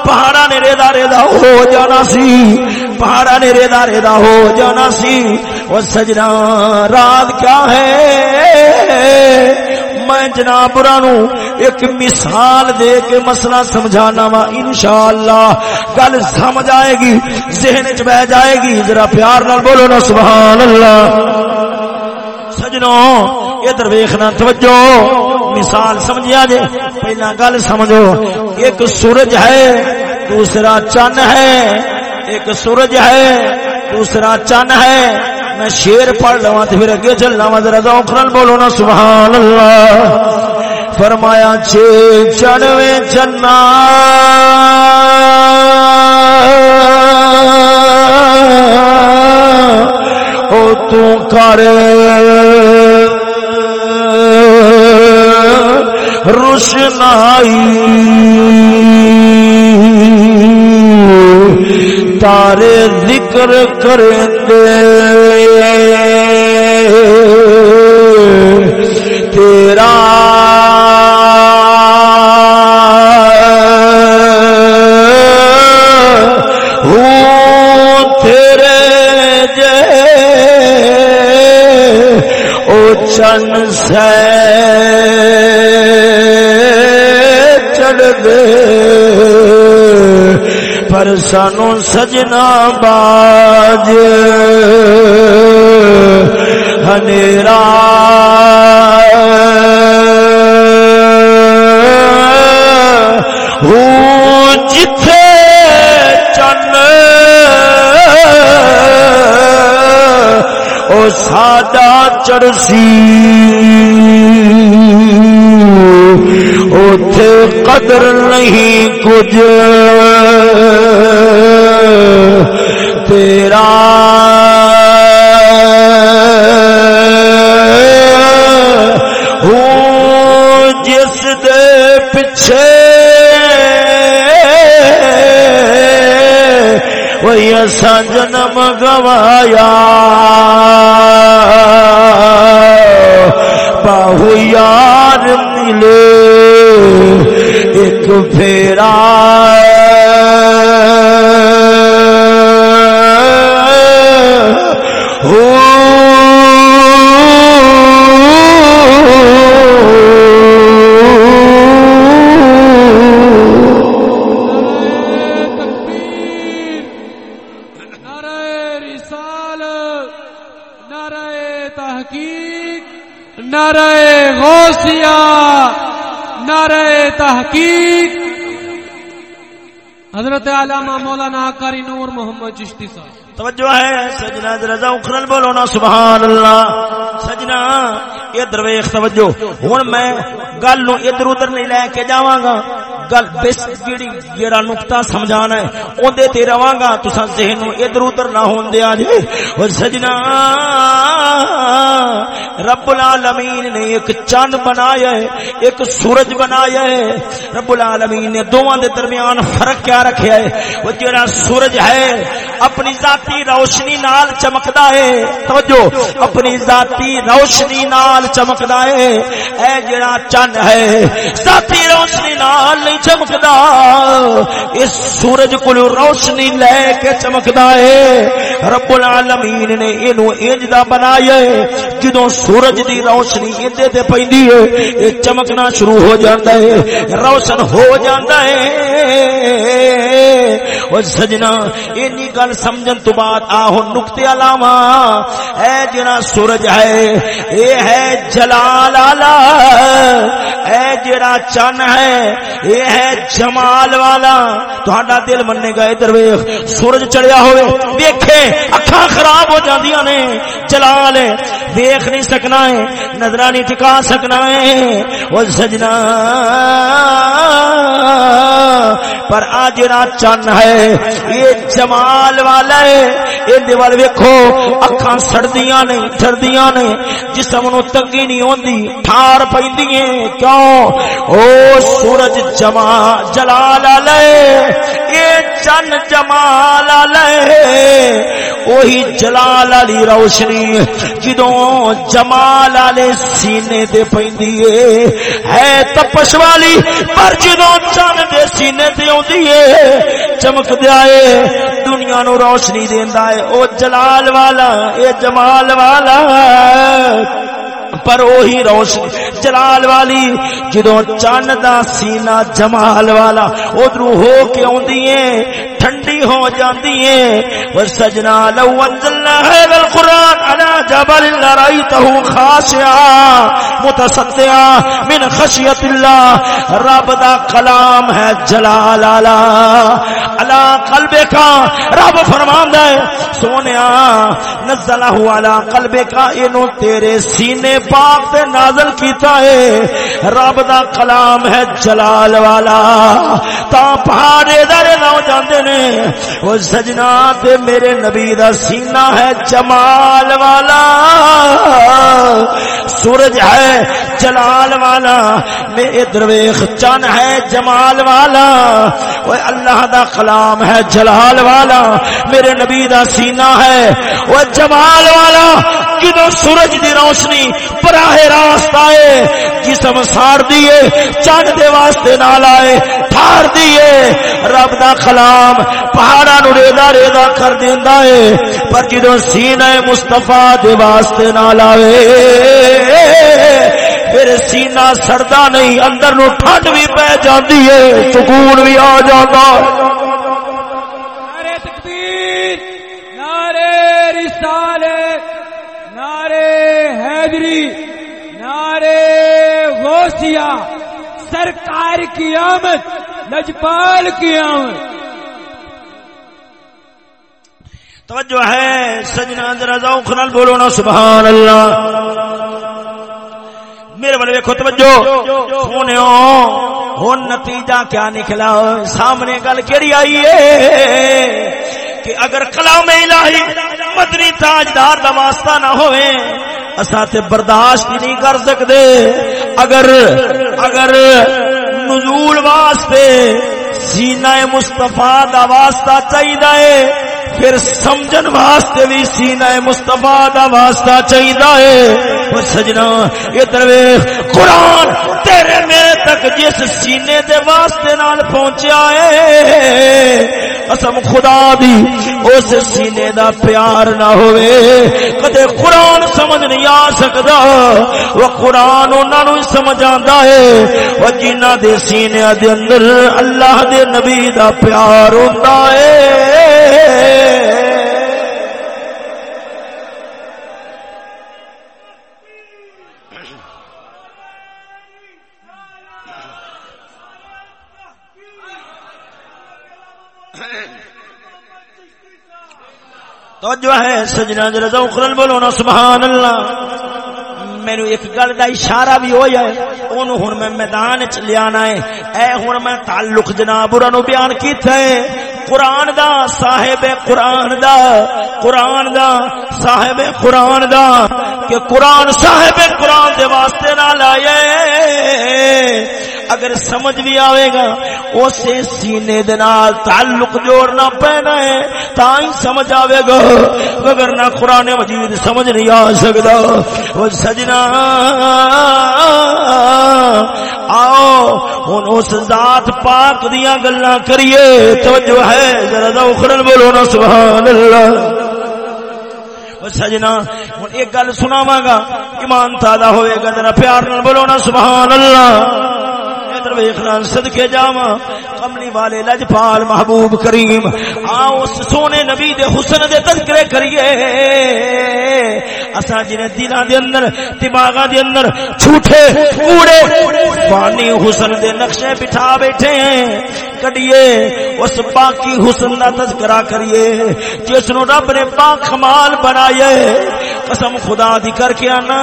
پہاڑا نے ریدا ریدا ہو جانا سی۔ پہاڑا نے ریدا ریدا ہو جانا سی۔ وہ سجنا رات کیا ہے؟ میں جناب نو ایک مثال دے کے مسئلہ سمجھانا وا انشاءاللہ۔ گل سمجھ آئے گی، ذہن چ بہ جائے گی۔ ذرا پیار نال بولو نا سبحان اللہ سجنوں ادھر ویخنا توجہ۔ مثال سمجھا جے، پہلا گل سمجھو۔ ایک سورج ہے، دوسرا چن ہے۔ ایک سورج ہے، دوسرا چن ہے۔ میں شیر پڑھ لوا تو پھر اگے چل لوا ذرا ذوقرن بولو نا، سبحان اللہ۔ فرمایا چھ چنوے چنا او تو کر۔ روشنائی تارے ذکر کریں گے۔ تیرا چن سے چڑھ دے۔ پر سانو سجنا باج۔ ہنیرا۔ جتھے چن۔ او ساڈا چڑسی اوتھے قدر نہیں کچھ۔ تیرا ہوں جس دے پچھے وہی ایسا جنم گوایا۔ باہو یار ملے۔ ایک پھیرا۔ نعرہ تحقیق نعرہ غوثیہ تحقیق۔ حضرت علامہ مولانا کاری نور محمد چشتی صاحب۔ توجہ ہے، سجنا رضا اخرن بولو نا، سبحان اللہ۔ سجنا ادھر ویخ توجہ۔ ہن میں گل نو ادھر ادھر نہیں لے کے جاواں گا۔ گل بس جیڑی جیڑا نقطہ سمجھانا ہے، اودے تے رواں گا، تساں ذہن نو ادھر ادھر نہ ہون دیا جی او سجنا، رب العالمین نے ایک چاند بنایا ہے، ایک سورج بنایا ہے۔ رب العالمین نے دوواں دے درمیان فرق کیا رکھیا ہے؟ وہ جیڑا سورج ہے، اپنی ذاتی روشنی نال چمکدا ہے۔ توجہ، اپنی ذاتی روشنی نال چمکدا ہے۔ اے جڑا چن ہے، ذاتی روشنی نال نہیں چمکدا اس سورج کو روشنی لے کے چمکدا ہے۔ رب العالمین نے اینو انج دا بنایا ہے۔ جدوں سورج دی روشنی ایندے تے پیندی ہے، اے چمکنا شروع ہو جاندا ہے۔ روشن ہو جاندا ہے۔ او سجنا، اینی گل سمجھن تو بعد آہو نقطے علاوہ، اے جڑا سورج ہے، اے ہے جلال والا اے جڑا چن ہے، اے ہے جمال والا تہاڈا دل مننے گا ادھر ویکھ۔ سورج چڑھیا ہوئے ویکھے، اکھاں خراب ہو جاندیاں نے۔ جلال ہے دیکھ نہیں سکنا ہے نظرہ نہیں ٹکا سکنا ہے۔ وہ سجنا۔ پر آج رات چن ہے۔ یہ جمال والا ہے۔ یہ دیوال ویکھو، اکھاں سڑدیاں نہیں ٹھردیاں نہیں جسم نو تنگی نہیں ہوندی، ٹھار پیندی ہیں، کیوں؟ او سورج جما جلال علیہ یہ چن جمال علیہ وہی جلال علی روشنی، جدوں جمال والے سینے تے پیندی ہے ہے تپش والی، پر جدوں چن دے سینے تے اوندی ہے، چمک دیا ہے دنیا نو روشنی دیندا ہے او جلال والا اے جمال والا۔ پر وہی روشنی جلال والی، جدوں چن دا سینہ جمال والا ادھر ہو کے اوندی ہے، ٹھنڈی ہو جاندی ہے۔ وہ سجنا لو انزلنا هذا القران على جبل لرايته خاشعا، متصدعا من خشيه الله۔ رب دا کلام ہے جلال اعلی الا قلب کا رب فرماندا ہے، سونیا، نزلہ علی قلب کا اینو تیرے سینے پاک تے نازل کیتا ہے۔ رب دا کلام ہے جلال والا۔ تا پہاڑے در نہ جاندے نے۔ وہ سجنا تے میرے نبی دا سینہ ہے جمال والا۔ سورج ہے جلال والا۔ میرے درویخ چن ہے جمال والا۔ وہ اللہ دا کلام ہے جلال والا۔ میرے نبی دا سینہ ہے۔ وہ جمال والا۔ جدو سورج دی روشنی براہ راست آئے، جسم ساڑ دیے چند دے واسطے نال آئے، ٹھار دیے رب دا کلام پہاڑا نو ریدا ریدا کر دیندا ہے، پر جدو سینہ مصطفی دے واسطے نال آئے پھر سینہ سڑدا نہیں، اندر نو ٹھنڈ بھی پہ جاندی ہے، سکون بھی آ جاتا نعرے تکبیر نعرے رسالت۔ حیدری نعرے غوثیہ، سرکار کی آمد، لجپال کی آمد۔ توجہ ہے سجنا ذرا ذوق نال بولو نا سبحان اللہ میرے والے دیکھو توجہ۔ سونے ہن نتیجہ کیا نکلا؟ سامنے گل کیڑی آئی ہے کہ اگر کلام الہی مدنی تاجدار دا واسطہ نہ ہوئے اسا تے برداشت ہی نہیں کر سکدے۔ اگر اگر نزول واسطے سینہ مصطفیٰ دا واسطہ چاہیے پھر سمجھن واسطے بھی سینہ مصطفیٰ دا واسطہ چاہیے وہ سجنا ادھر قرآن تیرے میرے تک جس سینے دے واسطے نال پہنچیا ہے، قسم خدا دی، اس سینے دا پیار نہ ہوئے۔ کدے قرآن سمجھ نہیں آ سکدا، وہ قرآن انہاں نو سمجھ آندا ہے۔ وہ جنہ دے سینے دے اندر اللہ دے نبی دا پیار ہوندا ہے۔ توجہ ہے سجنا جرا ذوق بولو نا سبحان اللہ۔ مینو ایک گل دا اشارہ بھی ہو جائے اون ہن میں میدان چ لیانا ہے۔ اے ہن میں تعلق جناب اور نو بیان کیتا ہے۔ قرآن دا، صاحب قرآن دا۔ قرآن دا، صاحب قرآن دا۔ کہ قرآن صاحب قرآن دے واسطے نہ لائے۔ اگر سمجھ بھی آئے گا، اسے سینے دنال تعلق جوڑنا پینا ہے تا ہی سمجھ آئے گا۔ اگر نہ قرآن مجید سمجھ نہیں آ سکتا وہ سجنا، آؤ ہوں اس ذات پاک دیا گلا کریے۔ تو جو ہے، ذرا اخرل بولو نا، سبحان اللہ۔ سجنا ہوں ایک گل سناواں گا، ایمان تازہ ہوئے گا، ذرا پیار نال بولو نا، سبحان اللہ۔ ویخنا صدقے جاواں، کملی والے لجپال محبوب کریم، آؤ اس سونے نبی دے حسن دے تذکرے کریے۔ اسا جنے دلاں دے اندر، دماغاں دے اندر جھوٹے، کوڑے، فانی حسن دے نقشے بٹھا بیٹھے ہیں۔ کڈیے، اس باقی حسن دا تذکرہ کریے، جس نو رب نے پاک کمال بنائے۔ قسم خدا دی کر کے آنا۔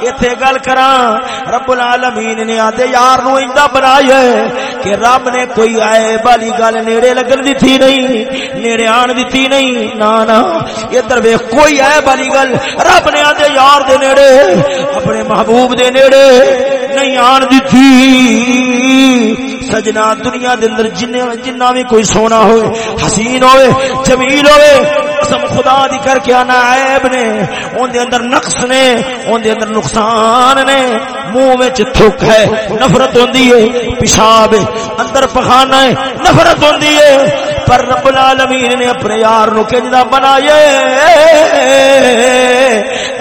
ایتھے گل کراں، رب العالمین نے آدے یار نو ایندا بنایا کہ رب نے کوئی عیب والی گل نیڑے لگن دتی نہیں، نیڑے آن دتی نہیں۔ نا نا ادھر ویکھ، کوئی عیب والی گل رب نے آدے یار دے نیڑے، اپنے محبوب دے نیڑے نہیں آن دتی۔ سجنا دنیا دے اندر جننے جنہ بھی کوئی سونا ہوئے، حسین ہوئے، جمیل ہوئے قسم خدا دی کر کے آنا عیب نے۔ اون دے اندر نقص نے، اون دے اندر نقصان نے۔ منہ وچ تھک ہے، نفرت ہوندی ہے۔ پیشاب ہے، اندر پخانا ہے، نفرت ہوندی ہے۔ پر رب العالمین نے اپنے یار نو کنجدا بنایا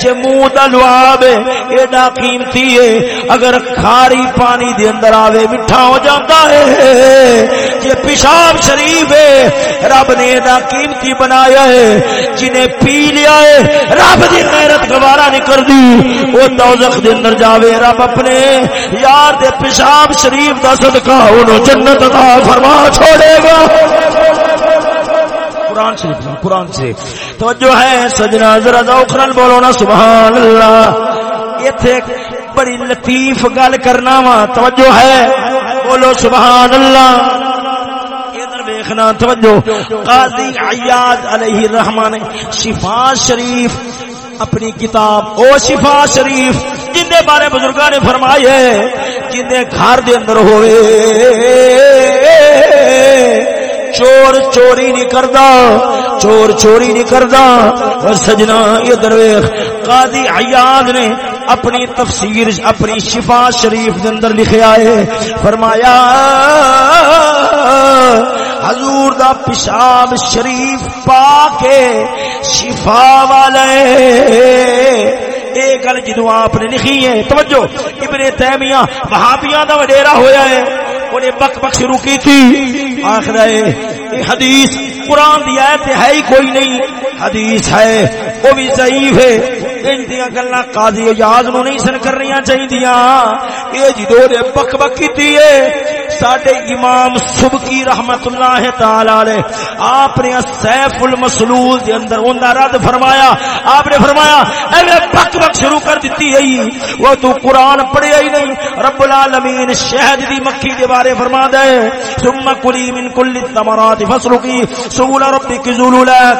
جے منہ دا لعاب ایڈا قیمتی ہے۔ اگر کھاری پانی دے اندر آوے، میٹھا ہو جاتا ہے۔ جے پیشاب شریف ہے۔ رب نے ایڈا قیمتی بنایا ہے۔ جنہیں پی لیا ہے، رب دی غیرت گوارا نہیں کر دی وہ دوزخ دے اندر جاوے، رب اپنے یار دے پیشاب شریف دا صدقہ انہوں جنت عطا فرما چھوڑے گا۔ قرآن شریف قرآن شریف۔ توجہ ہے، سجنا، ذرا ذوقرن بولو نا سبحان اللہ ایتھے بڑی لطیف گل کرنا وا، توجہ ہے۔ بولو سبحان اللہ لکھنا توجہ۔ قاضی عیاض علیہ الرحمہ نے شفا شریف اپنی کتاب، او شفا شریف، جن دے بارے بزرگاں نے فرمائے جن دے گھر دے اندر ہوئے۔ چور چوری نہیں کردا، چور چوری نہیں کردا۔ اور سجنا، یہ درویش قاضی عیاض نے اپنی تفسیر، اپنی شفا شریف دے اندر لکھیا ہے۔ فرمایا، حضور دا پیشاب شریف پا کے شفا والے اے گل جدو آپ نے لکھی ہے، توجہ، ابن تیمیہ، وہابیاں دا وڈیرا ہویا ہے۔ انہیں بک بک شروع کی تھی۔ آخر ہے حدیث قرآن دی آیت ہے ہی کوئی نہیں۔ حدیث ہے، وہ بھی ضعیف ہے۔ ان دیا گلا قاضی اجاز نو نہیں سن کرنی چاہیے یہ جدو نے بک بک کی ساڈے امام سبکی رحمت اللہ تعالی آپ نے سیف المسلول دے اندر اوندا رد فرمایا، آپ نے فرمایا، اے بک بک شروع کر دیتی ہے جی۔ وہ تو قرآن پڑھیا ہی نہیں، رب العالمین شہد دی مکھی دے بارے فرما دے۔ ثم کلی من کل الثمرات فسلکی سبول ربک ذلولا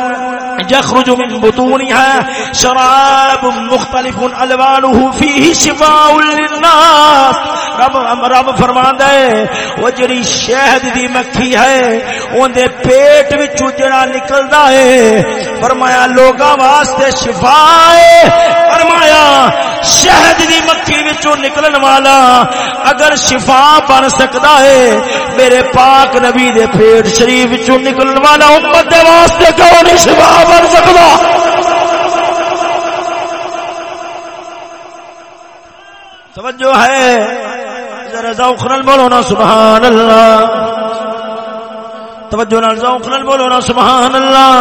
يخرج من بطونها شراب مختلف الوانه فيه شفاء للناس۔ رب رب فرماندا ہے، وہ جڑی شہد دی مکھی ہے، اون دے پیٹ وچوں جڑا نکلدا ہے، فرمایا لوکاں واسطے شفا ہے۔ فرمایا شہد دی مکھی وچوں نکلن والا اگر شفا بن سکدا ہے، میرے پاک نبی دے پیٹ شریف وچوں نکلن والا امت دے واسطے کون شفا بن سکدا؟ توجہ ہے۔ ذرا ذوق نال بولو نا سبحان اللہ توجہ نال ذوق نال بولو نا سبحان اللہ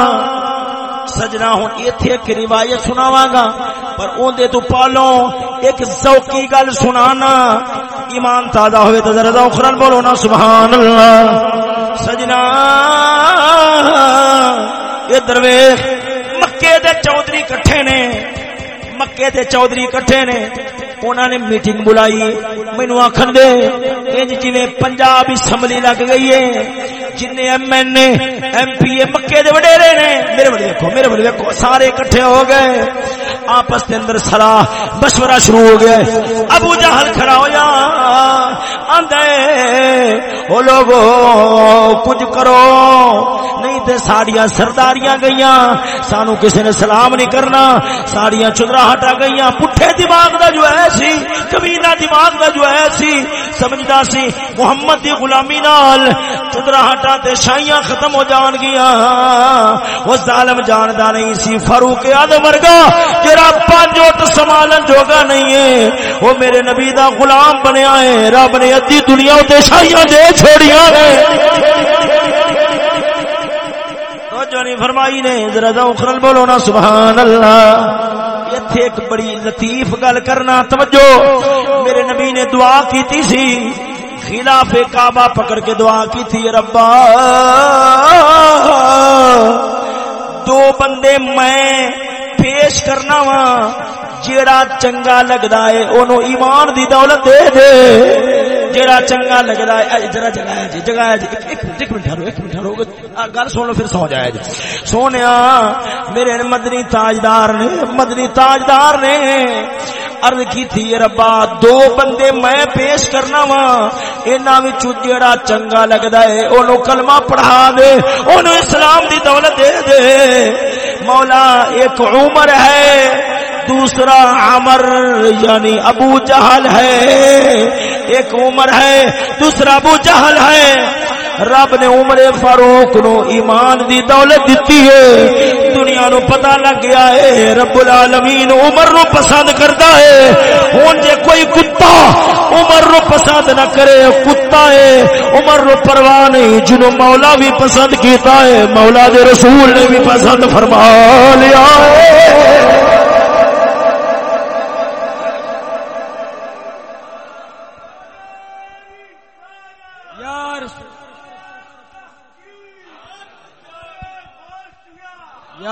سجنا ہوں ایتھے ایک روایت سناواں گا، پر اون دے تو پالو، ایک ذوقی گل سنانا۔ ایمان تازہ ہوئے تو ذرا ذوق نال بولو نا سبحان اللہ سجنا۔ یہ درویش مکے دے چودھری کٹھے نے، مکے دے چودھری کٹھے نے۔ انہوں نے میٹنگ بلائی مینو آخر دے انج جی پنجاب اسمبلی لگ گئی ہے جن M N A M P A مکے دے وڈیرے نے میرے بڑے دیکھو میرے بڑے دیکھو سارے کٹھے ہو گئے آپس کے اندر سلاح مشورہ شروع ہو گیا ابو جہل کھڑا ہو جا آندے او لوگو کچھ کرو نہیں تے ساڑیاں سرداریاں گئیاں سانو کسی نے سلام نہیں کرنا ساڑیاں چدرا ہٹا گئیاں پٹھے دماغ دا جو ہے سی کبیلا دماغ دا جو ہے سی، سمجھدا سی، محمد دی غلامی نال چدرا ہٹا تے شائیاں ختم ہو جان گیا وہ ظالم جاندا نہیں سی، فاروق اعظم ورگا، جڑا پانچ وقت سنبھالن جوگا نہیں ہے۔ وہ میرے نبی دا غلام بنیا ہے، رب نے ادھی دنیا تے شائیاں دے چھوڑیاں نے۔ نہیں فرمائی نے، ذرا ذوق بولو نا، سبحان اللہ۔ ایتھے ایک بڑی لطیف گل کرنا توجہ میرے نبی نے دعا کیتی سی خلاف کعبہ پکڑ کے دعا کی تھی ربا دو بندے میں پیش کرنا وا جیڑا چنگا لگدا ہے اونوں ایمان دی دولت دے دے جڑا چنگا لگدا ہے ذرا جگایا جی جگایا جی ایک منٹ ایک منٹ ٹھہرو، ایک منٹ ٹھہرو گل سن لو، پھر سو جائے جی۔ سونیا، میرے مدنی تاجدار نے، مدنی تاجدار نے عرض کی تھی ربا، دو بندے میں پیش کرنا وا انہاں وچوں جڑا چنگا لگدا ہے، اونوں کلمہ پڑھا دے، اونوں اسلام دی دولت دے دے۔ مولا، ایک عمر ہے دوسرا عمر یعنی ابو جہل ہے۔ ایک عمر ہے، دوسرا ابو جہل ہے۔ رب نے عمر فاروق نو ایمان دی دولت دیتی ہے۔ دنیا نو پتہ لگ گیا ہے، رب العالمین عمر نو پسند کرتا ہے۔ ہن جے کوئی کتا عمر نو پسند نہ کرے، کتا ہے۔ عمر نو پرواہ نہیں جنو مولا بھی پسند کیتا ہے، مولا دے رسول نے بھی پسند فرما لیا ہے۔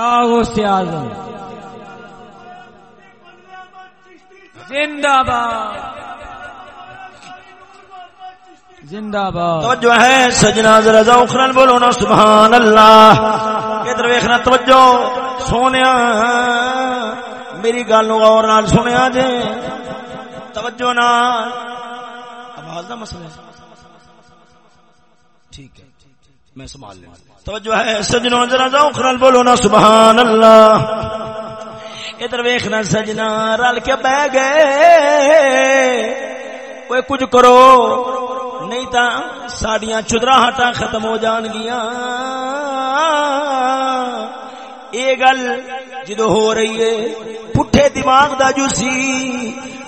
غوث اعظم۔ زندہ باد۔ زندہ باد۔ توجہ ہے سجنا ذرا ذوقرن بولو نا، سبحان اللہ۔ ادھر ویکھنا، توجہ۔ سونیا، میری گل غور نال سنیا جے۔ توجہ نا آواز دا مسئلہ ٹھیک ہے، میں سنبھال لوں توجہ ہے، سجنوں ذرا ذوقرن بولو نا سبحان اللہ ادھر ویکھنا سجنا، رل کے بہ گئے۔ کوئی کچھ کرو، نہیں تا ساڈیاں چدراہٹاں ختم ہو جان گیا یہ گل جدو ہو رہی ہے، پٹھے دماغ دا جو سی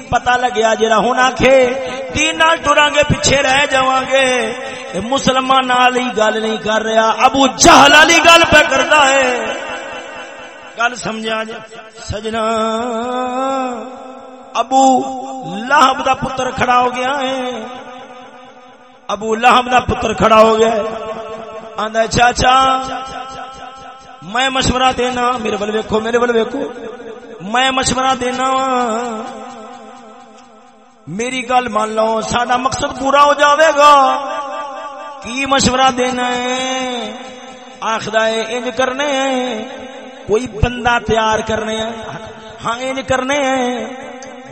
پتا لگیا جرا ہوں آخے تین نال ٹرا گے پیچھے رہ جاواں گے۔ مسلمان ہی گل نہیں کر رہا، ابو جہل والی گل پہ کرتا ہے۔ گل سمجھا جی سجنا، ابو لہب دا پتر کھڑا ہو گیا ہے۔ ابو لہب دا پتر کھڑا ہو گیا آندا چاچا، میں مشورہ دینا، میرے بل ویکھو، میرے بل ویکھو۔ میں مشورہ دینا میری گل مان لو، ساڈا مقصد پورا ہو جاوے گا۔ کی مشورہ دینا ہے؟ آخر انج کرنے کوئی بندہ تیار کرنے ہاں انج کرنے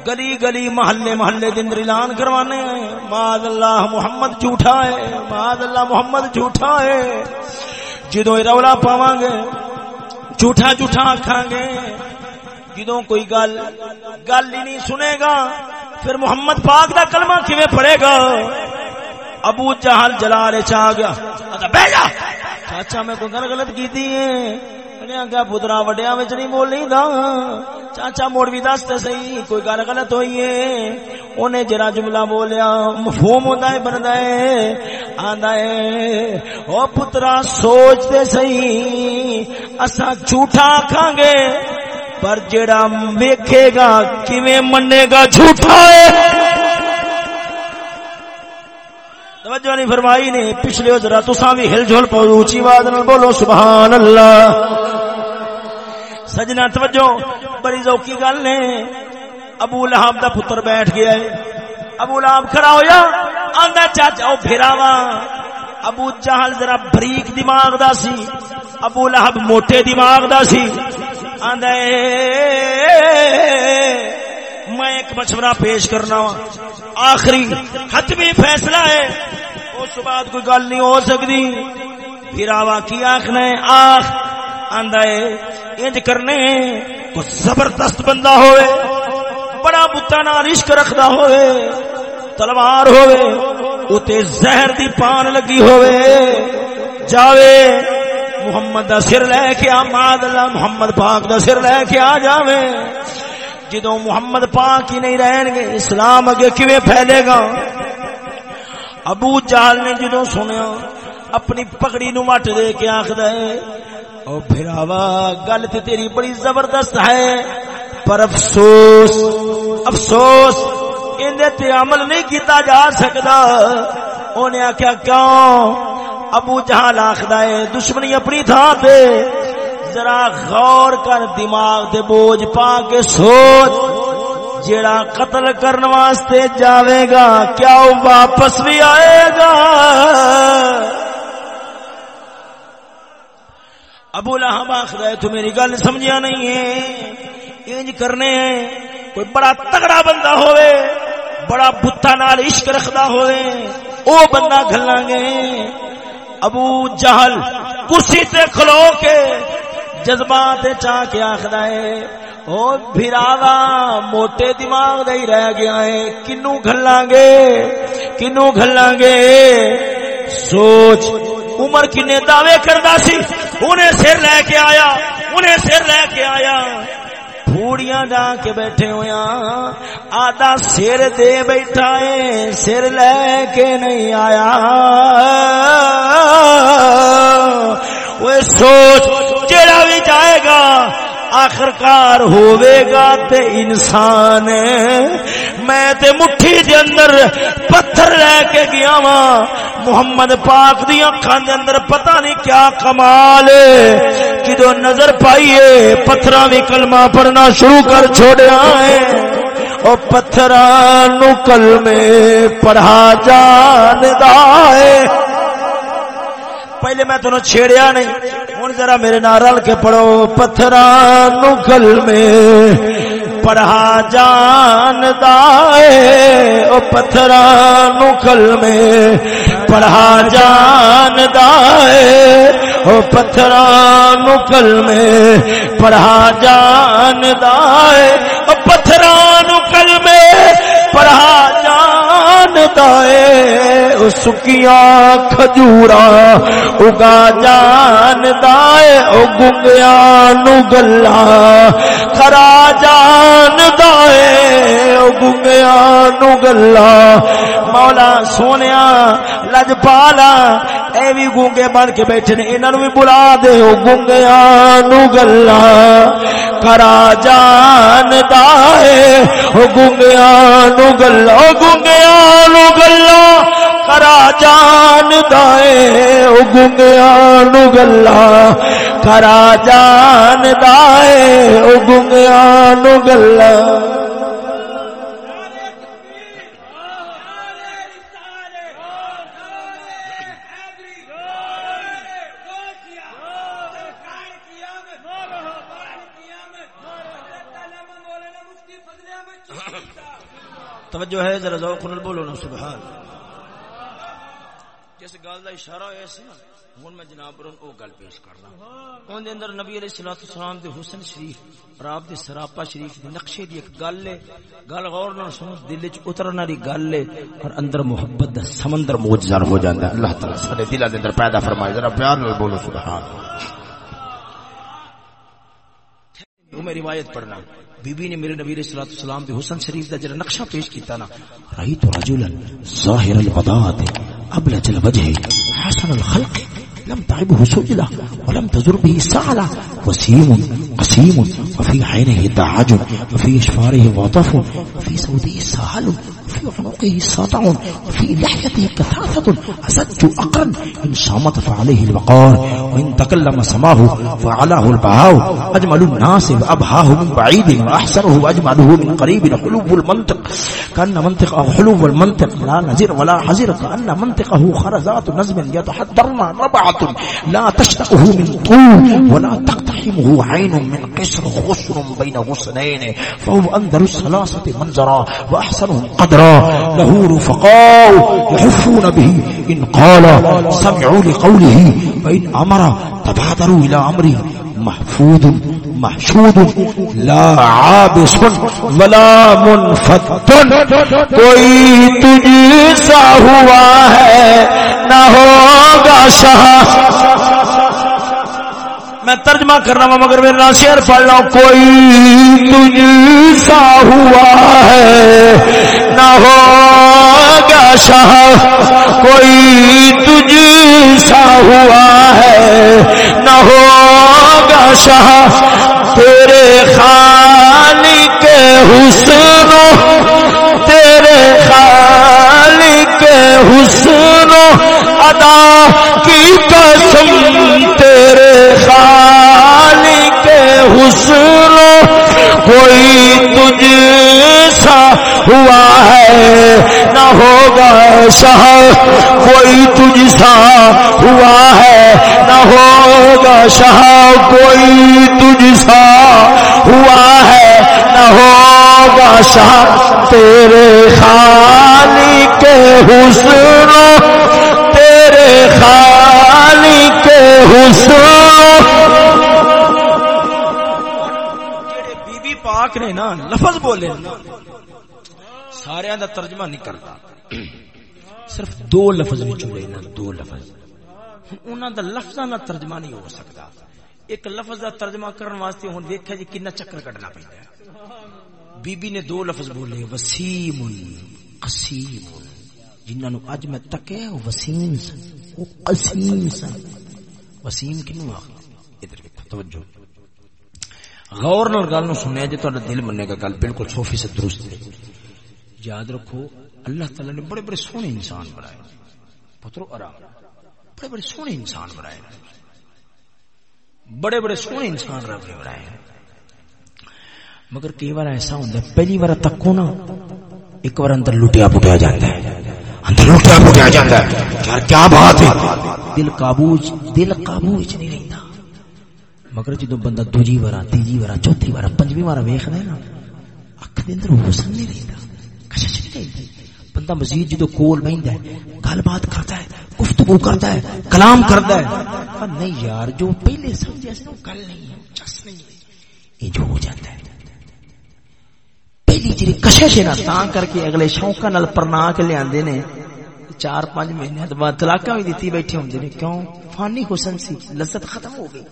گلی گلی، محلے محلے دن اعلان کروانے ماد اللہ محمد جھوٹا ہے۔ ماد اللہ محمد جھوٹا ہے۔ جدو رولا پاواں گے، جھوٹا جھوٹا آکھاں گے۔ جدو کوئی گل گل ہی نہیں سنے گا، پھر محمد پاک دا کلمہ کیویں پڑھے گا؟ ابو جہل جلال چاہ گیا۔ بہ جا۔ چاچا میں کوئی گل غلط کیتی ہے کیا پترا وڈیا نہیں بولنی دا چاچا موڑ بھی دس سی کوئی گل غلط ہوئی ہے؟ انہیں جرا جملہ بولیا مفہوم ہوتا ہے بنتا ہے آندا ہے۔ او پترا سوچتے سی اسا جھوٹا آکھاں گے پر جڑا ویکھے گا کیویں منے گا؟ جھوٹا ہے۔ توجہ نہیں فرمائی نے، پچھلے ذرا تساں بھی ہل جھول پاؤ اونچی آواز نال بولو سبحان اللہ سجنا، توجہ، بڑی ذوقی گل نے۔ ابو لہب دا پتر بیٹھ گیا ہے۔ ابو لہب کھڑا ہویا، آندا، چاچا، او پھراوا ابو جہل ذرا بریک دماغ دا سی۔ ابو لہب موٹے دماغ دا سی۔ آندا میں ایک مشورہ پیش کرنا وا۔ آخری، حتمی فیصلہ ہے۔ اس بعد کوئی گل نہیں ہو سکتی۔ پھر آوا کی آخنا ہے؟ آخ، آندا ہے، انج کرنے کو زبردست بندہ ہوئے، بڑا بتا نال عشق رکھدا ہوئے، تلوار ہوئے، اتے زہر دی پان لگی ہوئے۔ جاوے، محمد دا سر لے کے آ ماد اللہ محمد پاک دا سر لے کے آ جاوے۔ جدو محمد پاک ہی نہیں رہن گے، اسلام اگے کیویں پھیلے گا؟ ابو جہل نے جدو سنیا، اپنی پگڑی نو مٹ دے کے آخد ہے، او بھراوا گل تے تیری بڑی زبردست ہے، پر افسوس افسوس، اندے تے عمل نہیں کیتا جا سکدا۔ اونے آکھیا، کیوں؟ ابو جہل آخدا ہے، دشمنی اپنی تھا تے ذرا غور کر دماغ دے بوجھ پا کے سوچ۔ جیڑا قتل کرنے واسطے جاوے گا، کیا وہ واپس بھی آئے گا؟ ابو لہب آخر ہے، تو میری گل سمجھا نہیں ہے۔ انج کرنے ہیں، کوئی بڑا تگڑا بندہ ہوئے، بڑا بتا نال عشق رکھدا ہوئے، او بندہ گھلاں گے۔ ابو جہل، کرسی تے کھلو کے جذبات چاہ کے آخر ہے، او بھراوا موٹے دماغ دے ہی رہ گیا ہے کنو گھلاں گے کنو گھلاں گے۔ سوچ، عمر کنے دعوے کردا سی انہیں سر لے کے آیا انہیں سر لے کے آیا۔ پھوڑیاں ڈا کے بیٹھے ہویا آدھا سر دے بیٹھا ہے، سر لے کے نہیں آیا۔ وہ سوچ جڑا بھی جائے گا آخرکار ہوئے گا تے انسان۔ میں تے مٹھی دے اندر پتھر لے کے گیا وا محمد پاک دی اکھان دے اندر پتہ نہیں کیا کمال کدو نظر پائیے، پتھراں بھی کلمہ پڑھنا شروع کر چھوڑیا ہے۔ او پتھران کلمے پڑھا جان دائے پہلے میں تنہوں چھیڑیا نہیں، ہوں ذرا میرے نال رل کے پڑھو۔ پتھران کلمے پڑھا جان دائے او پتھران کلمے پڑھا جان دائے او پتھران کلمے پڑھا جان دائے او پتھران کلمے پڑھا جان دائے سکیاں کھجورا اگا جان دائے او گنگیا نو گلا کرا جان دائے او گنگیا نو گلا مولا سونیا لج پالا اے بھی گونگے بن کے بیٹھے نے انہاں نو بھی بلا دے او گنگیا نو گلا کرا جان دائے او گنگیا نو گلا او گنگیا نو گلا کرا جان دائے او نو گلا کرا جان دائے او نو گلا توجہ ہے، ذرا ذوق نال بولو نا، سبحان جس اشارہ ہویا سی نا ہن میں جناب پر او گل پیش کرنا۔ اون دے اندر نبی علیہ الصلوۃ والسلام دے حسن شریف اور آپ دے سراپا شریف دے نقشے دی ایک گل ہے۔ گل غور نال سنو، دل وچ اترن والی گل ہے، اور اندر محبت دا سمندر موجزر ہو جاندا ہے۔ اللہ تعالی سارے دلاں دے اندر پیدا فرمائے، ذرا پیار نال بولو، سبحان وہ میں روایت پڑھنا۔ بی بی نے میرے نبی علیہ الصلوۃ والسلام دے حسن شریف دا جڑا نقشہ پیش کیتا نا رایت رجلا ظاهر البضاعه ابلج الوجه، حسن الخلق، لم تعبه سجلة ولم تزر به سعلة، وسيم قسيم، وفي عينه دعج وفي اشفاره وطف، وفي سوده سهل وفي عنقه ساطع، وفي لحيته كثافة أسد أقرن إن صامت فعليه الوقار، وإن تكلم سماه فعلاه البهاء، أجمل الناس وأبهاه من بعيد وأحسنه وأجمله من قريب حلو المنطق، كأن منطق، أو حلو المنطق، لا نزير ولا حزير، كأن منطقه خرزات نزم يتحدرن ربعة، لا تشتقه من طول، ولا تقتحمه عين من قشر غصن بين غصنين فهو أنذر الثلاثة منظرا وأحسنهم قدرا. له رفقاء يحفون به، إن قال سمعوا لقوله وإن أمر تبادروا إلى أمره محفوظ، محشود، لا عابس ولا منفتن کوئی تجھ سا ہوا ہے نہ ہوگا شاہ میں ترجمہ کرنا وا مگر میرا شعر پڑھ لو۔ کوئی تجھ سا ہوا ہے، نہ ہوگا شاہ۔ کوئی تجھ سا ہوا ہے، نہ ہوگا شاہ۔ تیرے خالی کے حسن، تیرے خالی کے حسن، ادا کی قسم خالی کے حسن کوئی تجھ سا ہوا ہے، نہ ہوگا شاہ کوئی تجھ سا ہوا ہے، نہ ہوگا شاہ کوئی تجھ سا ہوا ہے، نہ ہوگا شاہ تیرے خالی کے حسن تیرے خالی کے حسن پاک نے نا، لفظ بولے نا۔ سارے دا ترجمہ نہیں کرتا۔ صرف دو لفظ نہیں چلے نا، دو لفظ۔ انہاں دا لفظاں دا ترجمہ نہیں ہو سکتا۔ ایک لفظ دا ترجمہ کرن واسطے ہن دیکھا جی کنا چکر کڈنا پیندا ہے۔ بی بی نے دو لفظ بولے وسیم قسیم۔ جنہاں نو اج میں تکے وسیم سن۔ او قسیم سن۔ وسیم کنو آخر ادھر توجہ۔ غور نال گل نو سنیا جے تہاڈا دل منے گا گل بالکل سو فیصد درست ہے۔ یاد رکھو، اللہ تعالی نے بڑے بڑے سونے انسان بنائے۔ پترو، آرام۔ بڑے بڑے سونے انسان بنائے۔ بڑے بڑے سونے انسان رب نے بنائے مگر کئی بار ایسا ہوتا ہے، پہلی بار تکو نا، ایک بار اندر لٹیا پٹیا جاتا ہے۔ اندر لٹیا پٹیا جاتا ہے۔ یار، کیا بات ہے؟ دل قابو دل قابو نہیں رہتا مگر جدو بندہ دوجی بار تیجی بار چوتھی بار پنجویں بار ویکھدا ہے نا، اکھ دے اندر حسن نہیں رہتا کشش نہیں رہتی بندہ مزید جدو کول بہندا ہے گل بات کرتا ہے، گفتگو کرتا ہے، کلام کرتا ہے۔ نہیں یار، جو پہلے سمجھا سی گل نہیں ہے چس نہیں ہے۔ یہ جو ہو جاتا ہے۔ پہلی جی کشش ہے نا، تا کر کے اگلے شوقا نال پرنا کے لے آندے نے، چار پانچ مہینے بعد طلاقاں بھی دیتی بیٹھے ہوندے نے۔ کیوں؟ فانی حسن سی، لذت ختم ہو گئی۔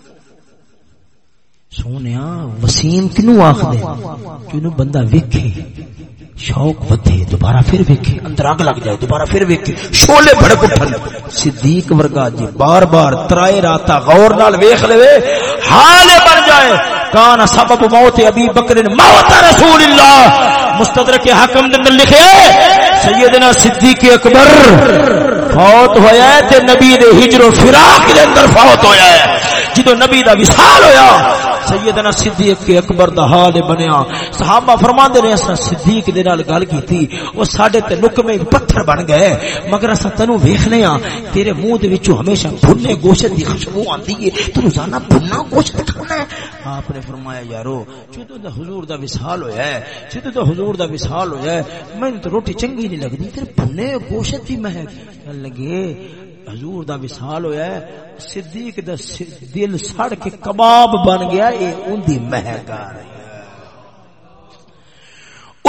سونے وسیم کنو آخ دے کنو بندہ ویکھے شوق ودے دوبارہ پھر ویکھے اندر اگ لگ جائے دوبارہ پھر ویکھے شولے بھڑک اٹھن صدیق ورگا جی بار بار ترائے راتا غور نال ویکھ لے حال بن جائے کان سبب موت ابی بکر موت رسول اللہ مستدرک حاکم دے اندر لکھے سیدنا صدیق اکبر فوت ہویا ہے تے نبی دے ہجر و فراق دے اندر فوت ہویا ہے جدو نبی دا وصال ہویا، سیدنا صدیق کے اکبر دا حال بنیا۔ صحابہ فرماندے نے اسا صدیق دے نال گل کیتی، او ساڈے تے لکمے پتھر بن گئے۔ مگر اسا تینو ویکھنے ہاں تیرے منہ دے وچوں ہمیشہ بھنے گوشت دی خوشبو آندی ہے۔ تو روزانہ بھنا گوشت کھانا ہے۔ آپ نے فرمایا، یارو جدوں دا حضور دا وصال ہویا ہے جدوں دا حضور دا وصال ہویا ہے میں تو روٹی چنگی نہیں لگدی تیرے بھنے گوشت دی مہک۔ لگے حضور دا وصال ہویا ہے، صدیق دا دل سڑ کے کباب بن گیا، اے ان دی مہک آ رہی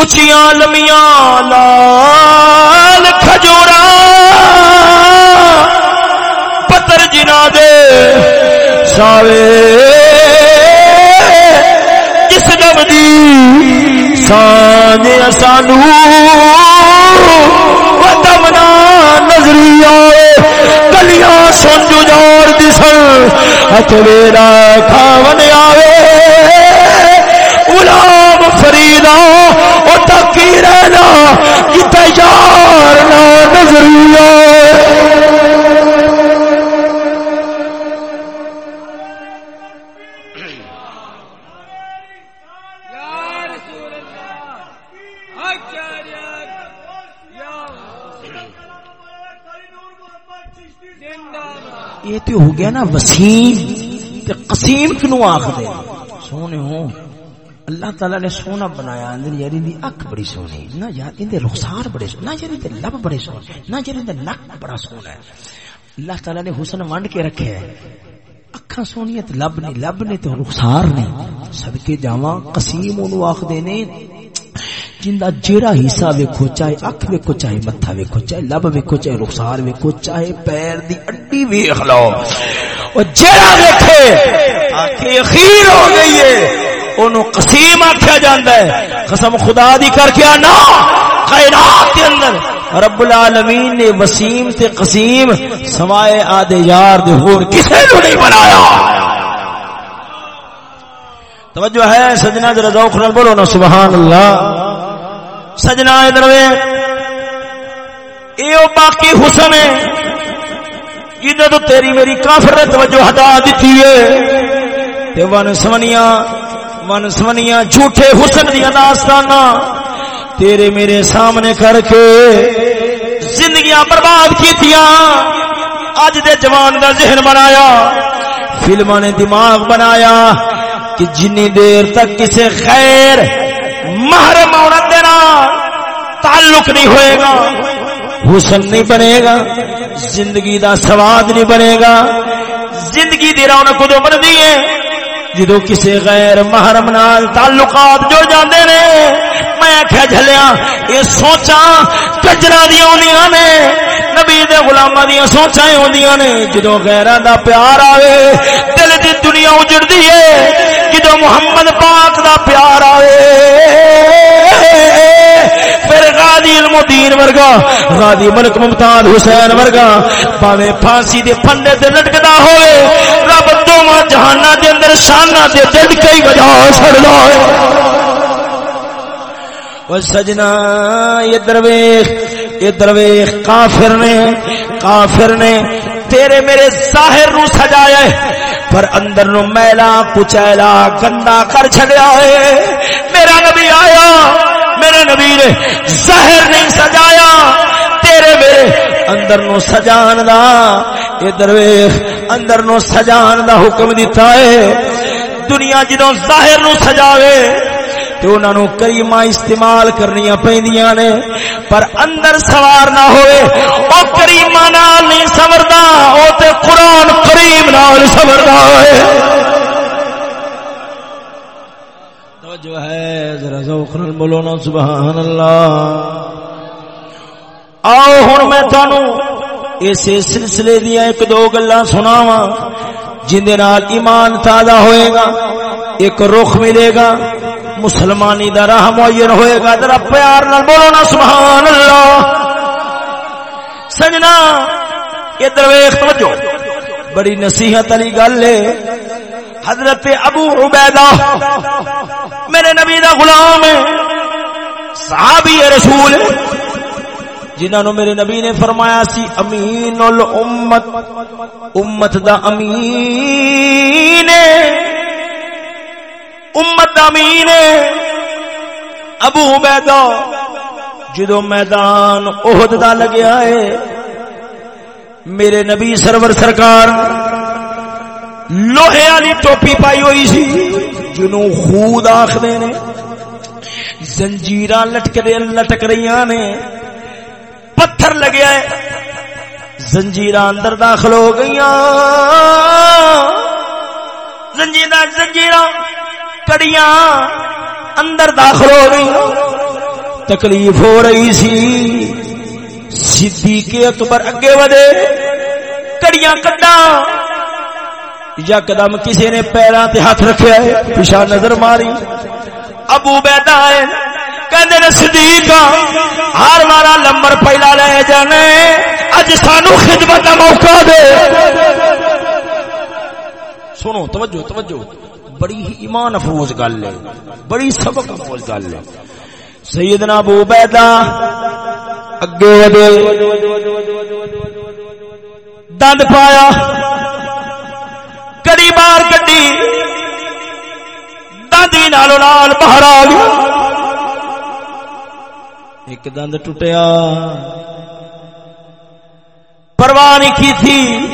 اچیاں لمیاں لال کھجورا پتر جنا دے ساوے۔ جس دم دی سانے سانو دمنا نظری آئے گلیاں سن جار دسن ہاتھ میرا کھاون آوے غلام فریدا او تکی رہنا کتے یار نہ نظریہ یہ تو ہو گیا نا وسیم تے قسیم کنو آخ دے۔ سونے ہوں اللہ تعالی نے سونا بنایا، اندر یاری دی اکھ بڑی سونی نہ یار اندے رخسار بڑے سونے نہ یاری دے لب بڑے سونے نہ یاری دے نک بڑا سونا۔ ہے اللہ تعالی نے حسن ونڈ کے رکھے ہے۔ اکھاں سونی تے لب نہیں، لب نے تے رخسار نہیں۔ صدقے جاواں قسیم اونوں آخ دے نے۔ جندا جیڑا حصہ ویکھو، چاہے اکھ ویکھو، چاہے متھا ویکھو، چاہے لب ویکھو، چاہے رخسار ویکھو، چاہے پیر دی اڈی ویکھ لو۔ او جیڑا ویکھے، آنکھیں اخیر ہو گئی ہے اونوں قسیم آکھیا جاندا ہے۔ قسم خدا دی کر کے نا کائنات کے اندر۔ رب العالمین نے وسیم تے قسیم سوائے آدھے یار دے ہور کسے نو نہیں بنایا۔ توجہ ہے، سجنا ذرا ذوق نال بولو نا، سبحان اللہ۔ سجنا ادھر یہ باقی حسن ہے۔ جدہ تو تیری میری کافر توجہ ہٹا دیتی ہے۔ تے ون سونیاں ون سونیاں جھوٹے حسن دیا داستانہ تیرے میرے سامنے کر کے زندگیاں برباد کیتیاں۔ اج دے جوان دا ذہن بنایا فلموں نے دماغ بنایا کہ جنی دیر تک کسے خیر محرم عورت تعلق نہیں ہوئے گا۔ حسن نہیں بنے گا۔ زندگی دا سواد نہیں بنے گا۔ زندگی دی رونق کدو بنتی ہے۔ جدو کسی غیر محرم نال تعلقات جڑ جاندے نے، میں آخیا جلیا یہ سوچا کجرا دیا ہوندیاں نے۔ نبی دے غلاماں دیا سوچا ہی ہوندیاں نے۔ جدو غیراں دا پیار آوے، دل دی دنیا اجڑدی ہے۔ جدو محمد پاک دا پیار آوے، پھر غازی المدین ورگا، غازی ملک ممتاز حسین ورگا پاوے پھانسی دے پھندے تے لٹکدا ہوئے، رب دوواں جہاناں دے اندر شاناں تے دڑکے ہی بجا چھڑدا ہے وہ سجنا یہ درویش یہ درویش کافر نے کافر نے تیرے میرے ظاہر نو سجایا ہے۔ پر اندر نو میلا کچیلا گندا کر چڑیا ہے۔ میرا نبی آیا، میرے نبی نے زہر نہیں سجایا۔ تیرے میرے اندر نو سجان دا ادھر ویخ اندر نو سجان دا حکم دیتا ہے۔ دنیا جدو ظاہر نو سجاوے تو انہوں نے کریمہ استعمال کرنی پیندیاں نے۔ پر اندر سوار نہ ہوئے، او کریمہ نال نہیں سمردا او تے قرآن کریم نال سمردا ہوئے جو ہے، ذرا ذوق نال بولو نا، سبحان اللہ۔ آؤ، ہن میں تانوں اس سلسلے دیا ایک دو گلاں سناواں، جن دے نال ایمان تازہ ہوئے گا، ایک رخ ملے گا۔ مسلمانی دا راہ معین ہوئے گا۔ ذرا پیار نال بولو نا سبحان اللہ سجنا ادھر ویکھ توجہ۔ بڑی نصیحت والی گل ہے۔ حضرت ابو عبیدہ، میرے نبی دا غلام ہے، صحابی رسول جنہوں نے میرے نبی نے فرمایا سی، امین الامت۔ امت دا امین امت امین ابو عبیدہ، جدو میدان احد دا لگیا ہے، میرے نبی سرور سرکار لوہے والی ٹوپی پائی ہوئی سی، جنوں خود آخر نے زنجیر لٹک لٹک رہی نے، پتھر لگیا ہے زنجیر اندر داخل ہو گئی زنجیر زنجیر کڑیاں اندر داخل ہو گئی تکلیف ہو رہی سی صدیق اکبر اگے ودے کڑیاں کڈا یکدم کسی نے پیراں تے ہاتھ رکھیا ہے پیچھے نظر ماری ابو بیدا ہے کہندے نے صدیق ہر مارا لمبر پہلا لے جانے اج سانو خدمت دا موقع دے سنو، توجہ توجہ۔ بڑی ہی ایمان افروز گل ہے، بڑی سبق افروز گل ہے۔ سیدنا ابو بیدا اگے ودے دند پایا، کڑی بار کٹی دند بھی نالو نال باہر آ گیا۔ ایک دند ٹوٹیا، پرواہ نہیں کی تھی۔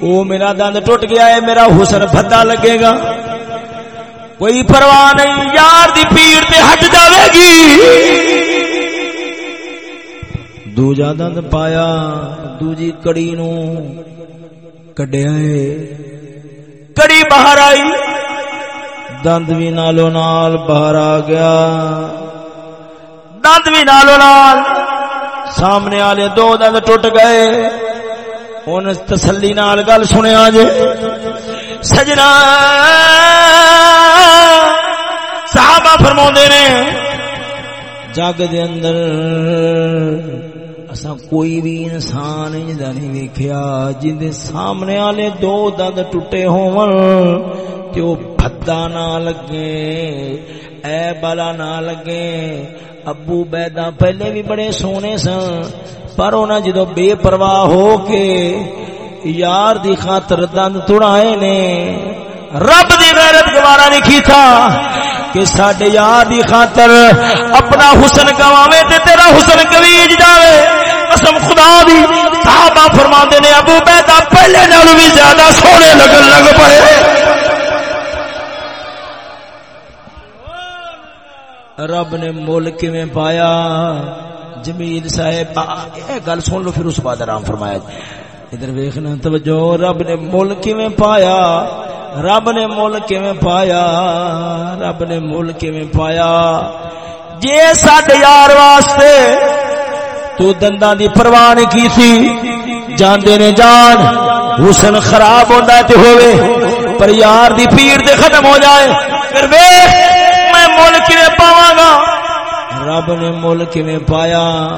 وہ میرا دند ٹوٹ گیا ہے، میرا حسن بھدا لگے گا۔ کوئی پرواہ نہیں، یار دی پیڑ تے ہٹ جاوے گی۔ دوجا دند پایا، دوجی کڑی نو کڈیا ہے۔ کڑی باہر آئی، دند بھی نالو نال باہر آ گیا۔ دند بھی نالو نال، سامنے والے دو دند ٹوٹ گئے۔ ہوں تسلی نال گل سنیا جے سجنا صحابہ فرما نے جگ دے اندر اسا کوئی بھی انسان نہیں ویکھیا جن دے سامنے والے دو دند ٹوٹے ہون تے او بھدا نہ لگے اے بالا نہ لگے ابو بیدا پہلے بھی بڑے سونے سن پر انہاں جدو بے پرواہ ہو کے یار دی خاطر دند توڑائے نے، رب دی غیرت گوارا نہیں کیتا کہ ساڈے یار دی خاطر اپنا حسن گواوے تے تیرا حسن گویج جاوے۔ قسم خدا دی، صحابہ فرماندے نے، ابو بیدا پہلے نالوں بھی زیادہ سونے لگن لگ پئے رب نے ملک میں پایا؟ جمیل صاحب اے گل سن لو پھر اس بعد آرام فرمایا ادھر ویکھنا، توجہ، رب نے ملک میں پایا؟ رب نے ملک میں پایا؟ رب نے ملک میں پایا؟ جے ساڈے یار واسطے تو دنداں دی پرواہ نہیں کی تھی جاندے نے جان، حسن خراب ہوندا تے ہوے پر یار دی پیڑ تے ختم ہو جائے۔ پھر ویکھ، میں ملک میں پاواں گا؟ رب نے ملک میں پایا؟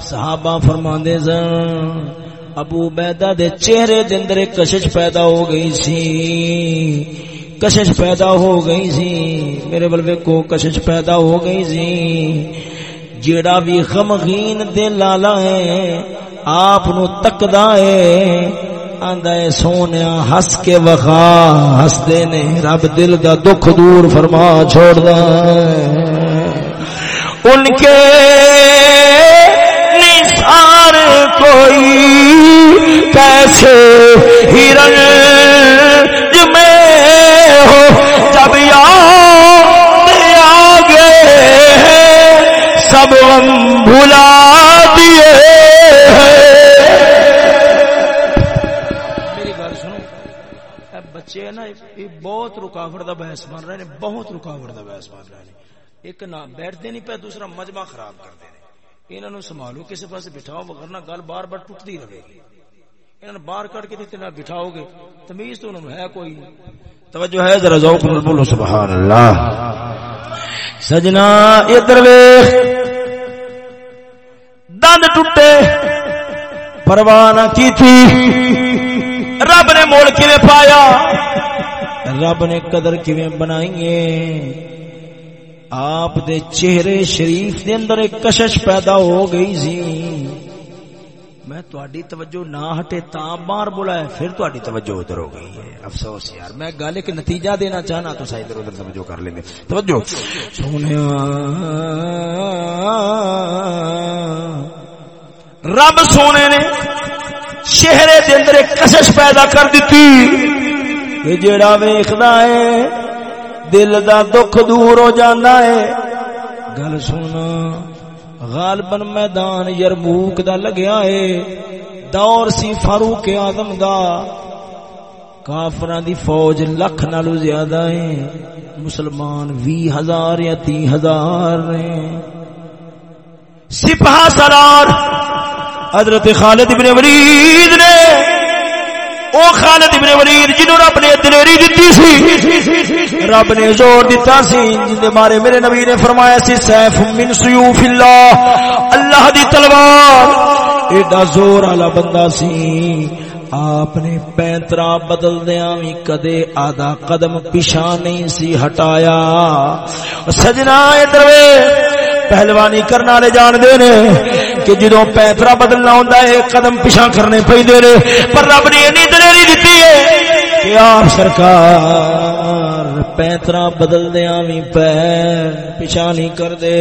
صحابہ فرماندے سن، ابو بیدا دے چہرے دے اندر ایک کشش پیدا ہو گئی سی۔ کشش پیدا ہو گئی سی۔ میرے بلوے کو کشش پیدا ہو گئی سی۔ جیڑا بھی غمگین دل لالا ہے، آپ نو تکدا ہے۔ آندا ہے، سونیا ہس کے وخا ہسدے نے رب دل دا دکھ دور فرما چھوڑدا ان کے نثار کوئی کیسے ہرن میں ہو جب یاد آگے سب غم بھلا دیے میری گل سنو۔ بچے نا، یہ بہت رکاوٹ دا بحث بن رہے ہیں بہت رکاوٹ دا بحث بن رہے ہیں ایک نہ بیٹھتے نہیں پہ، دوسرا مجمع خراب کرتے ہیں۔ انہوں نے سنبھالو، کسی پاس بٹھاؤ وغیرہ گل بار بار ٹوٹتی رہے گی۔ انہوں بار کٹ کے دیتے، نہ بٹھاؤ گے۔ تمیز تو انہوں ہے کوئی توجہ ہے، ذرا ذوق نال بولو، سبحان اللہ۔ سجنا ادھر ویکھ دند ٹوٹے، پرواہ نہ کی تھی۔ رب نے موڑ کیویں پایا؟ رب نے قدر کیویں بنائی ہے آپ دے چہرے شریف دے اندر ایک کشش پیدا ہو گئی سی میں تواڈی توجہ نہ ہٹے تا بار بلایا پھر تواڈی توجہ ادھر ہو گئی ہے۔ افسوس یار، میں گل ایک نتیجہ دینا چاہنا تو سا ادھر ادھر توجہ کر لیں توجہ۔ سونیا رب سونے نے چہرے دے اندر ایک کشش پیدا کر دیتی۔ کہ جیڑا ویکھدا ہے دل دا دکھ دور ہو جانا ہے۔ گل سونا، غالباً میدان یرموک دا لگیا ہے۔ دور سی فاروق آدم دا۔ کافران دی فوج لکھ نالو زیادہ ہے مسلمان وی ہزار یا تی ہزار نے سپاہ سرار، حضرت خالد ابن ولید نے او خالد ابن ولید جنہوں رب نے دلیری دیتی سی، رب نے زور دیتا سی، جن دے بارے میرے نبی نے فرمایا سی، سیف من سیوف اللہ اللہ دی تلوار۔ ایڈا زور والا بندہ سی، آپ نے پینترا بدل دیا بھی کدے آدھا قدم پیشا نہیں سی ہٹایا۔ سجنا ادھر پہلوانی کرنے والے جان دے نے کہ جدو پینترا بدلنا ہوتا ہے قدم پیچھا کرنے پہ دے پر رب نے اینی دلیری دیتی ہے کہ آپ سرکار پینترا بدل دیا بھی پیر پیچھا نہیں کر دے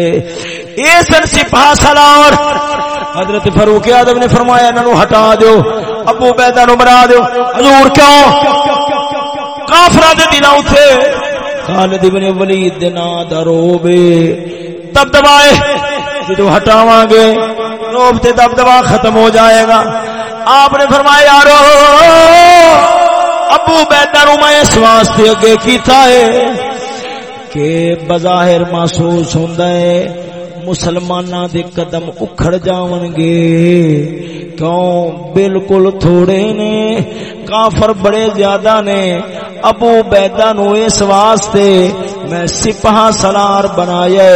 اے سن سپاہ سالار حضرت فاروق آدم نے فرمایا انہوں ہٹا دیو، ابو بیدہ نو مرا دیو۔ حضور کیوں؟ کافرہ دے دینا اتھے خالد ابن ولید دے نام دا روب دب دبائے جدو ہٹاواں گے، روب تے دب دبا ختم ہو جائے گا۔ آپ نے فرمایا، یارو، ابو بیدہ نو میں اس واسطے اگے کیتا ہے کہ بظاہر محسوس ہوندا ہے مسلماناں دے قدم اکھڑ جاون گے کیوں؟ بالکل تھوڑے نے۔ کافر بڑے زیادہ نے۔ ابو بیدہ نو اس واسطے میں سپاہ سلار بنایا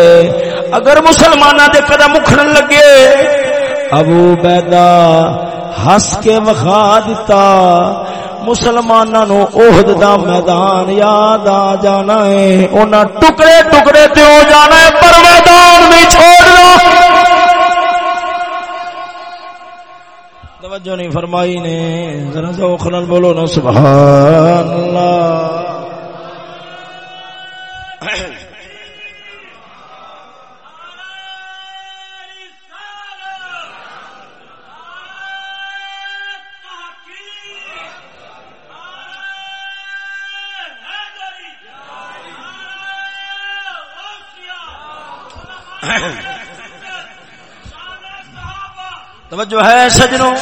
اگر مسلمانہ دے قدم اکھڑن لگے، ابو بیدہ ہس کے وخا دیتا مسلمانہ نو اوہد دا میدان یاد آ جانا ہے۔ انہاں ٹکڑے ٹکڑے تے ہو جانا ہے۔ پر نہیں چھوڑنا توجہ نہیں فرمائی نے۔ ذرا ذوق نال بولو نا سبحان اللہ۔ توجہ ہے سجنوں۔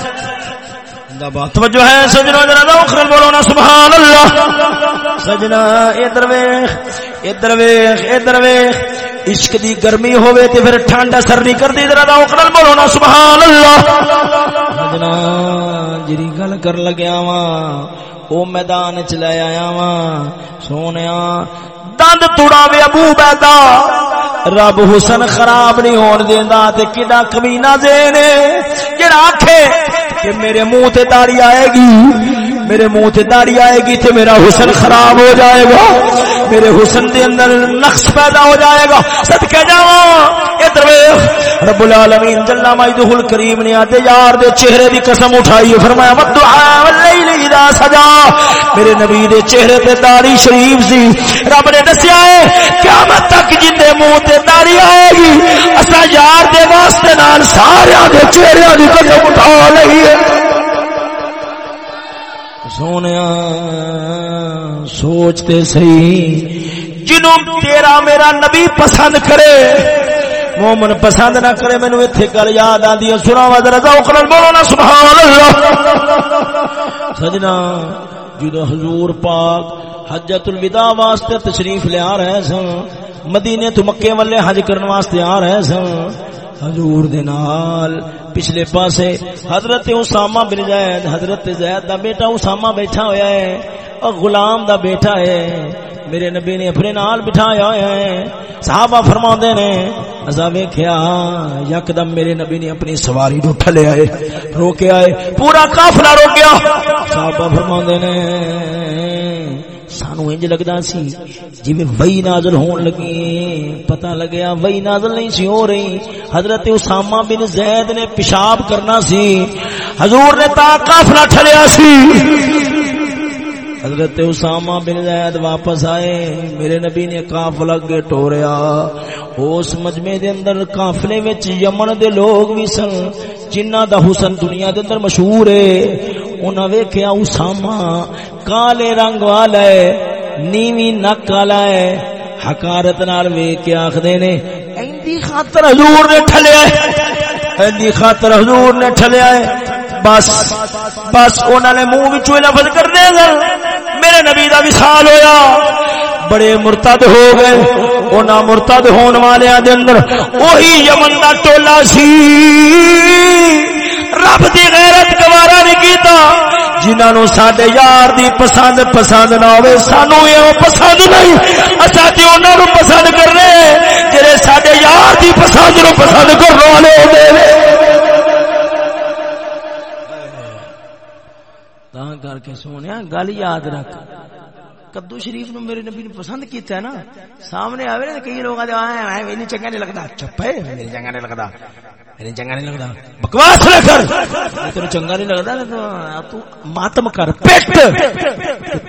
توجہ ہے سجنوں، ذرا ذوق بولو نا سبحان اللہ سجنا ادھر ویکھ ادھر ویکھ ادھر ویکھ عشق دی گرمی ہوے تے پھر ٹھنڈ اثر نہیں کردی، ذرا ذوق بولو نا سبحان اللہ سجنا جری گل کر لگیا وا او میدان چ لے آیا وا سونیا دند توڑاوے ابو بیدا رب حسن خراب نہیں ہون دیندا تے کڈا کمینہ دین۔ جڑا آکھے کہ میرے منہ تے داڑھی آئے گی۔ میرے منہ تے داڑھی آئے گی تے میرا حسن خراب ہو جائے گا۔ میرے حسن دے اندر نقص پیدا ہو جائے گا۔ صدقے جاواں۔ ادھر رب العالمین جل مجدہ الکریم نے آتے یار دے چہرے دی قسم اٹھائی فرمایا مت ودعا واللیل اذا سجا۔ میرے نبی دے چہرے تے داڑھی شریف سی۔ رب نے دسیا ہے، قیامت تک جن دے منہ تے داڑھی آئے گی اسا یار دے واسطے نال سارے دے چہرے دی قسم اٹھا لئی ہے۔ سونے سوچتے صحیح۔ جنوں تیرا میرا نبی پسند کرے، مومن پسند نہ کرے مینو اتنے گل یاد آدی سنا وا ذرا ذوق بولو نا سبحان اللہ۔ سجنا جدو حضور پاک حجت الوداع واسطے تشریف لے آ رہے سن مدینے تو مکے والے حج کرنے واسطے آ رہے سن حضور دے نال۔ پچھلے پاسے حضرت اسامہ بن زید، حضرت زید دا بیٹا اسامہ بیٹھا ہویا ہے، اور غلام دا بیٹا ہے۔ میرے نبی نے اپنے نال بٹھایا ہے۔ صحابہ فرما نے ازا ویکھیا، یکدم میرے نبی نے اپنی سواری نو ٹھلے آئے، روکے آئے، پورا قافلہ روکیا۔ صحابہ فرما نے سانو انج لگدا سی جی وہی نازل ہون لگی پتہ لگیا وہی نازل نہیں سی ہو رہی۔ حضرت اسامہ بن زید نے پیشاب کرنا سی۔ حضور نے تا قافلہ ٹھلیا سی۔ حضرت اسامہ بن زید واپس آئے۔ میرے نبی نے قافلہ کے ٹوریا۔ اس مجمع دے اندر قافلے وچ یمن دے لوگ بھی سن جنہ دا حسن دنیا دے اندر مشہور ہے۔ انہاں ویکھیا اسامہ کالے رنگ والا ہے نیوی نک والا ہے۔ حکارت نال ویکھ کے آکھدے نے، ایندی خاطر حضور نے ٹھلیا ہے، ایندی خاطر حضور نے ٹھلیا ہے۔ بس بس انہوں نے منہ بچوں لفظ کر دے گا میرے نبی کا وصال ہویا۔ بڑے مرتد ہو گئے۔ انہاں مرتد ہون والے دے اندر وہی یمن دا ٹولا سی۔ رب دی غیرت گوارا نہیں کیتا۔ جنہاں نو ساڈے یار دی پسند پسند نہ ہوے سانو یہ پسند نہیں۔ اسا تے انہاں نو پسند کر رہے جڑے ساڈے یار دی پسند نو پسند کرن والے ہوندے نے۔ کر کے سونے گل یاد رکھ۔ کدو شریف نو میرے نبی نے پسند کیتا ہے نا؟ سامنے آوے نا، کئی لوگ آتے ہیں چنگا نہیں لگتا۔ چپ ہے میری چنگا نہیں لگتا۔ میرے چنگا نہیں لگتا بکواس نہ کر تیرے چنگا نہیں لگتا تو ماتم کر پیٹ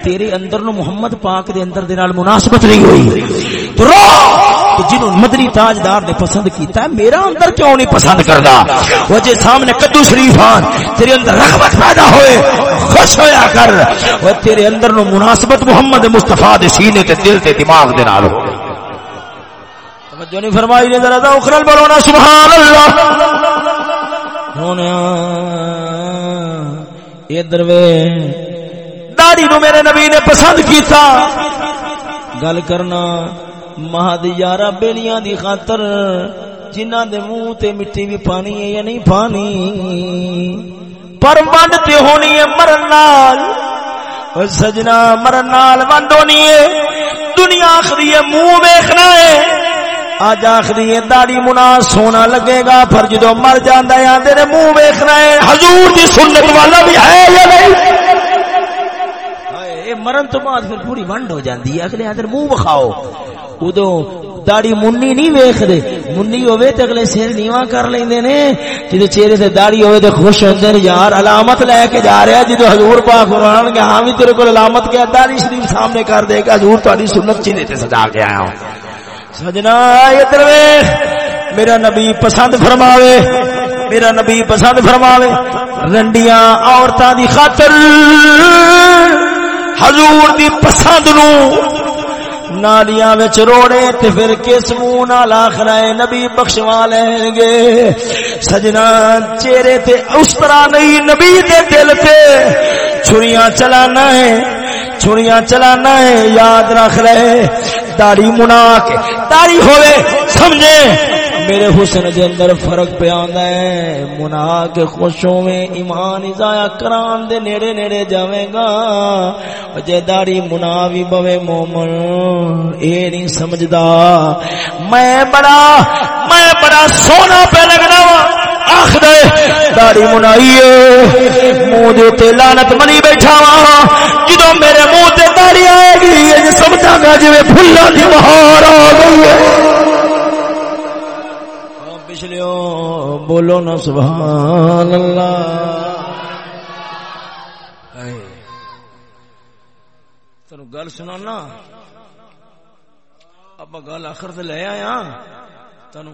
تیرے اندر نو محمد پاک دے اندر دے نال مناسبت نہیں ہوئی تو رو تو جنہوں مدنی تاجدار نے پسند کیتا ہے میرا اندر کیوں نہیں پسند کردا وجہ سامنے کدو شریف ہاں تیرے اندر رغبت پیدا ہوئے خوش ہویا کر وہ تیرے اندر نو مناسبت محمد مصطفی دے سینے تے دل تے دماغ دے نال ہو توجہ نہیں فرمائی نے، ذرا اخرل بولو سبحان اللہ ہونا ادھر وے داڑھی نو میرے نبی نے پسند کیتا۔ گل کرنا مہد یارہ بیلیاں دی خاطر جنہ دے منہ تے مٹی بھی پانی ہے یا نہیں پانی؟ پر ونڈ تے ہونی ہے مرن نال۔ سجنا مرن نال ونڈ ہونی ہے۔ دنیا آخری ہے، منہ ویکھنا ہے۔ اج آخری داڑی منا سونا لگے گا، پر جدو مر جانا ہے آدھے منہ ویکھنا ہے، حضور دی سنت والا بھی ہے یا نہیں؟ مرن تو بعد پھر پوری ونڈ ہو جاندی ہے، اگلے آدھے منہ بخاؤ ادو داڑی منی نہیں ویخ دے منی ہوئے تو اگلے سر نیواں کر لیندے نے۔ جدو چہرے سے داڑی ہوئے تو خوش ہوندے نے، یار، علامت لے کے جا رہا جدو حضور پاک فرمان کہ ہاں بھی تیرے کو علامت کیا داڑی شریف سامنے کر دے گا، حضور تہاڈی سنت چہرے تے سجا کے آیا ہوں۔ سجنا ادھر میرا نبی پسند فرماوے۔ میرا نبی پسند فرماوے۔ رنڈیاں عورتاں دی خاطر۔ حضور دی پسند نو۔ نالیاں وچ روڑے تے پھر کس منہ نال آخنا ہے نبی بخشوا لیں گے۔ سجنا چہرے تے اس طرح نہیں، نبی دے دل تے چھریاں چلانا ہے۔ چھریاں چلانا ہے، یاد رکھ رہے داڑھی منا کے داڑھی ہوئے، سمجھے؟ میرے حسن دے اندر فرق پہ آندا ہے۔ منا کے خوشوں میں ایمان ضائع کران دے نیڑے نیڑے جاویں گا۔ جے داڑھی منا وی بوے مومن، اے نہیں سمجھدا۔ میں بڑا میں بڑا سونا پہ لگنا وا۔ آخ دے داڑی منائیے، منہ دے تے لعنت منی بیٹھا وا جدوں میرے منہ تے داڑی آئے گی یہ جی سمجھا گا جویں پھلاں دی بہار آ گئی ہے۔ ہاں، پچھلے بولو نا سبحان اللہ۔ تر گل سنا اب گل آخر سے لے آیا۔ تین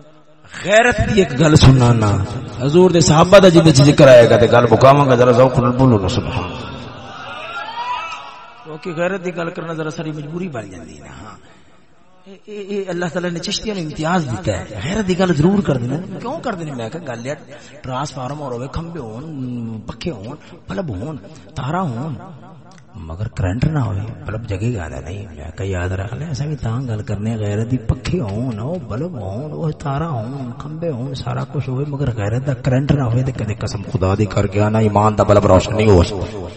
غیرت دی ایک گل سنانا حضور دے صحابہ دا جدے ذکر آئے گا تے گل مکاواں گا، ذرا ذوق نال بولو نا، سبحان کیونکہ غیرت دی گل کرنا ذرا ساری مجبوری بن جاندی ہے ہاں۔ اے اے اللہ تعالی نے چشتیاں نے امتیاز دیتا ہے۔ غیرت دی گل ضرور کر دینا۔ کیوں کر دینا؟ میں کہ گل ہے ٹرانسفارم اور ہوے کھمبے ہون پکھے ہون بلب ہون، تارا ہون۔ مگر کرنٹ نہ ہوئے بلب جگے گا نہیں میں کہ یاد رکھ لیں ایسا بھی تاں گل کرنے غیرت دی پکھے ہون او بلب ہون او تارا ہون کھمبے ہون سارا کچھ ہوئے مگر غیرت دا کرنٹ نہ ہوئے تے کدے قسم خدا دی کر کے انا ایمان دا بلب روشن نہیں ہو سکتا۔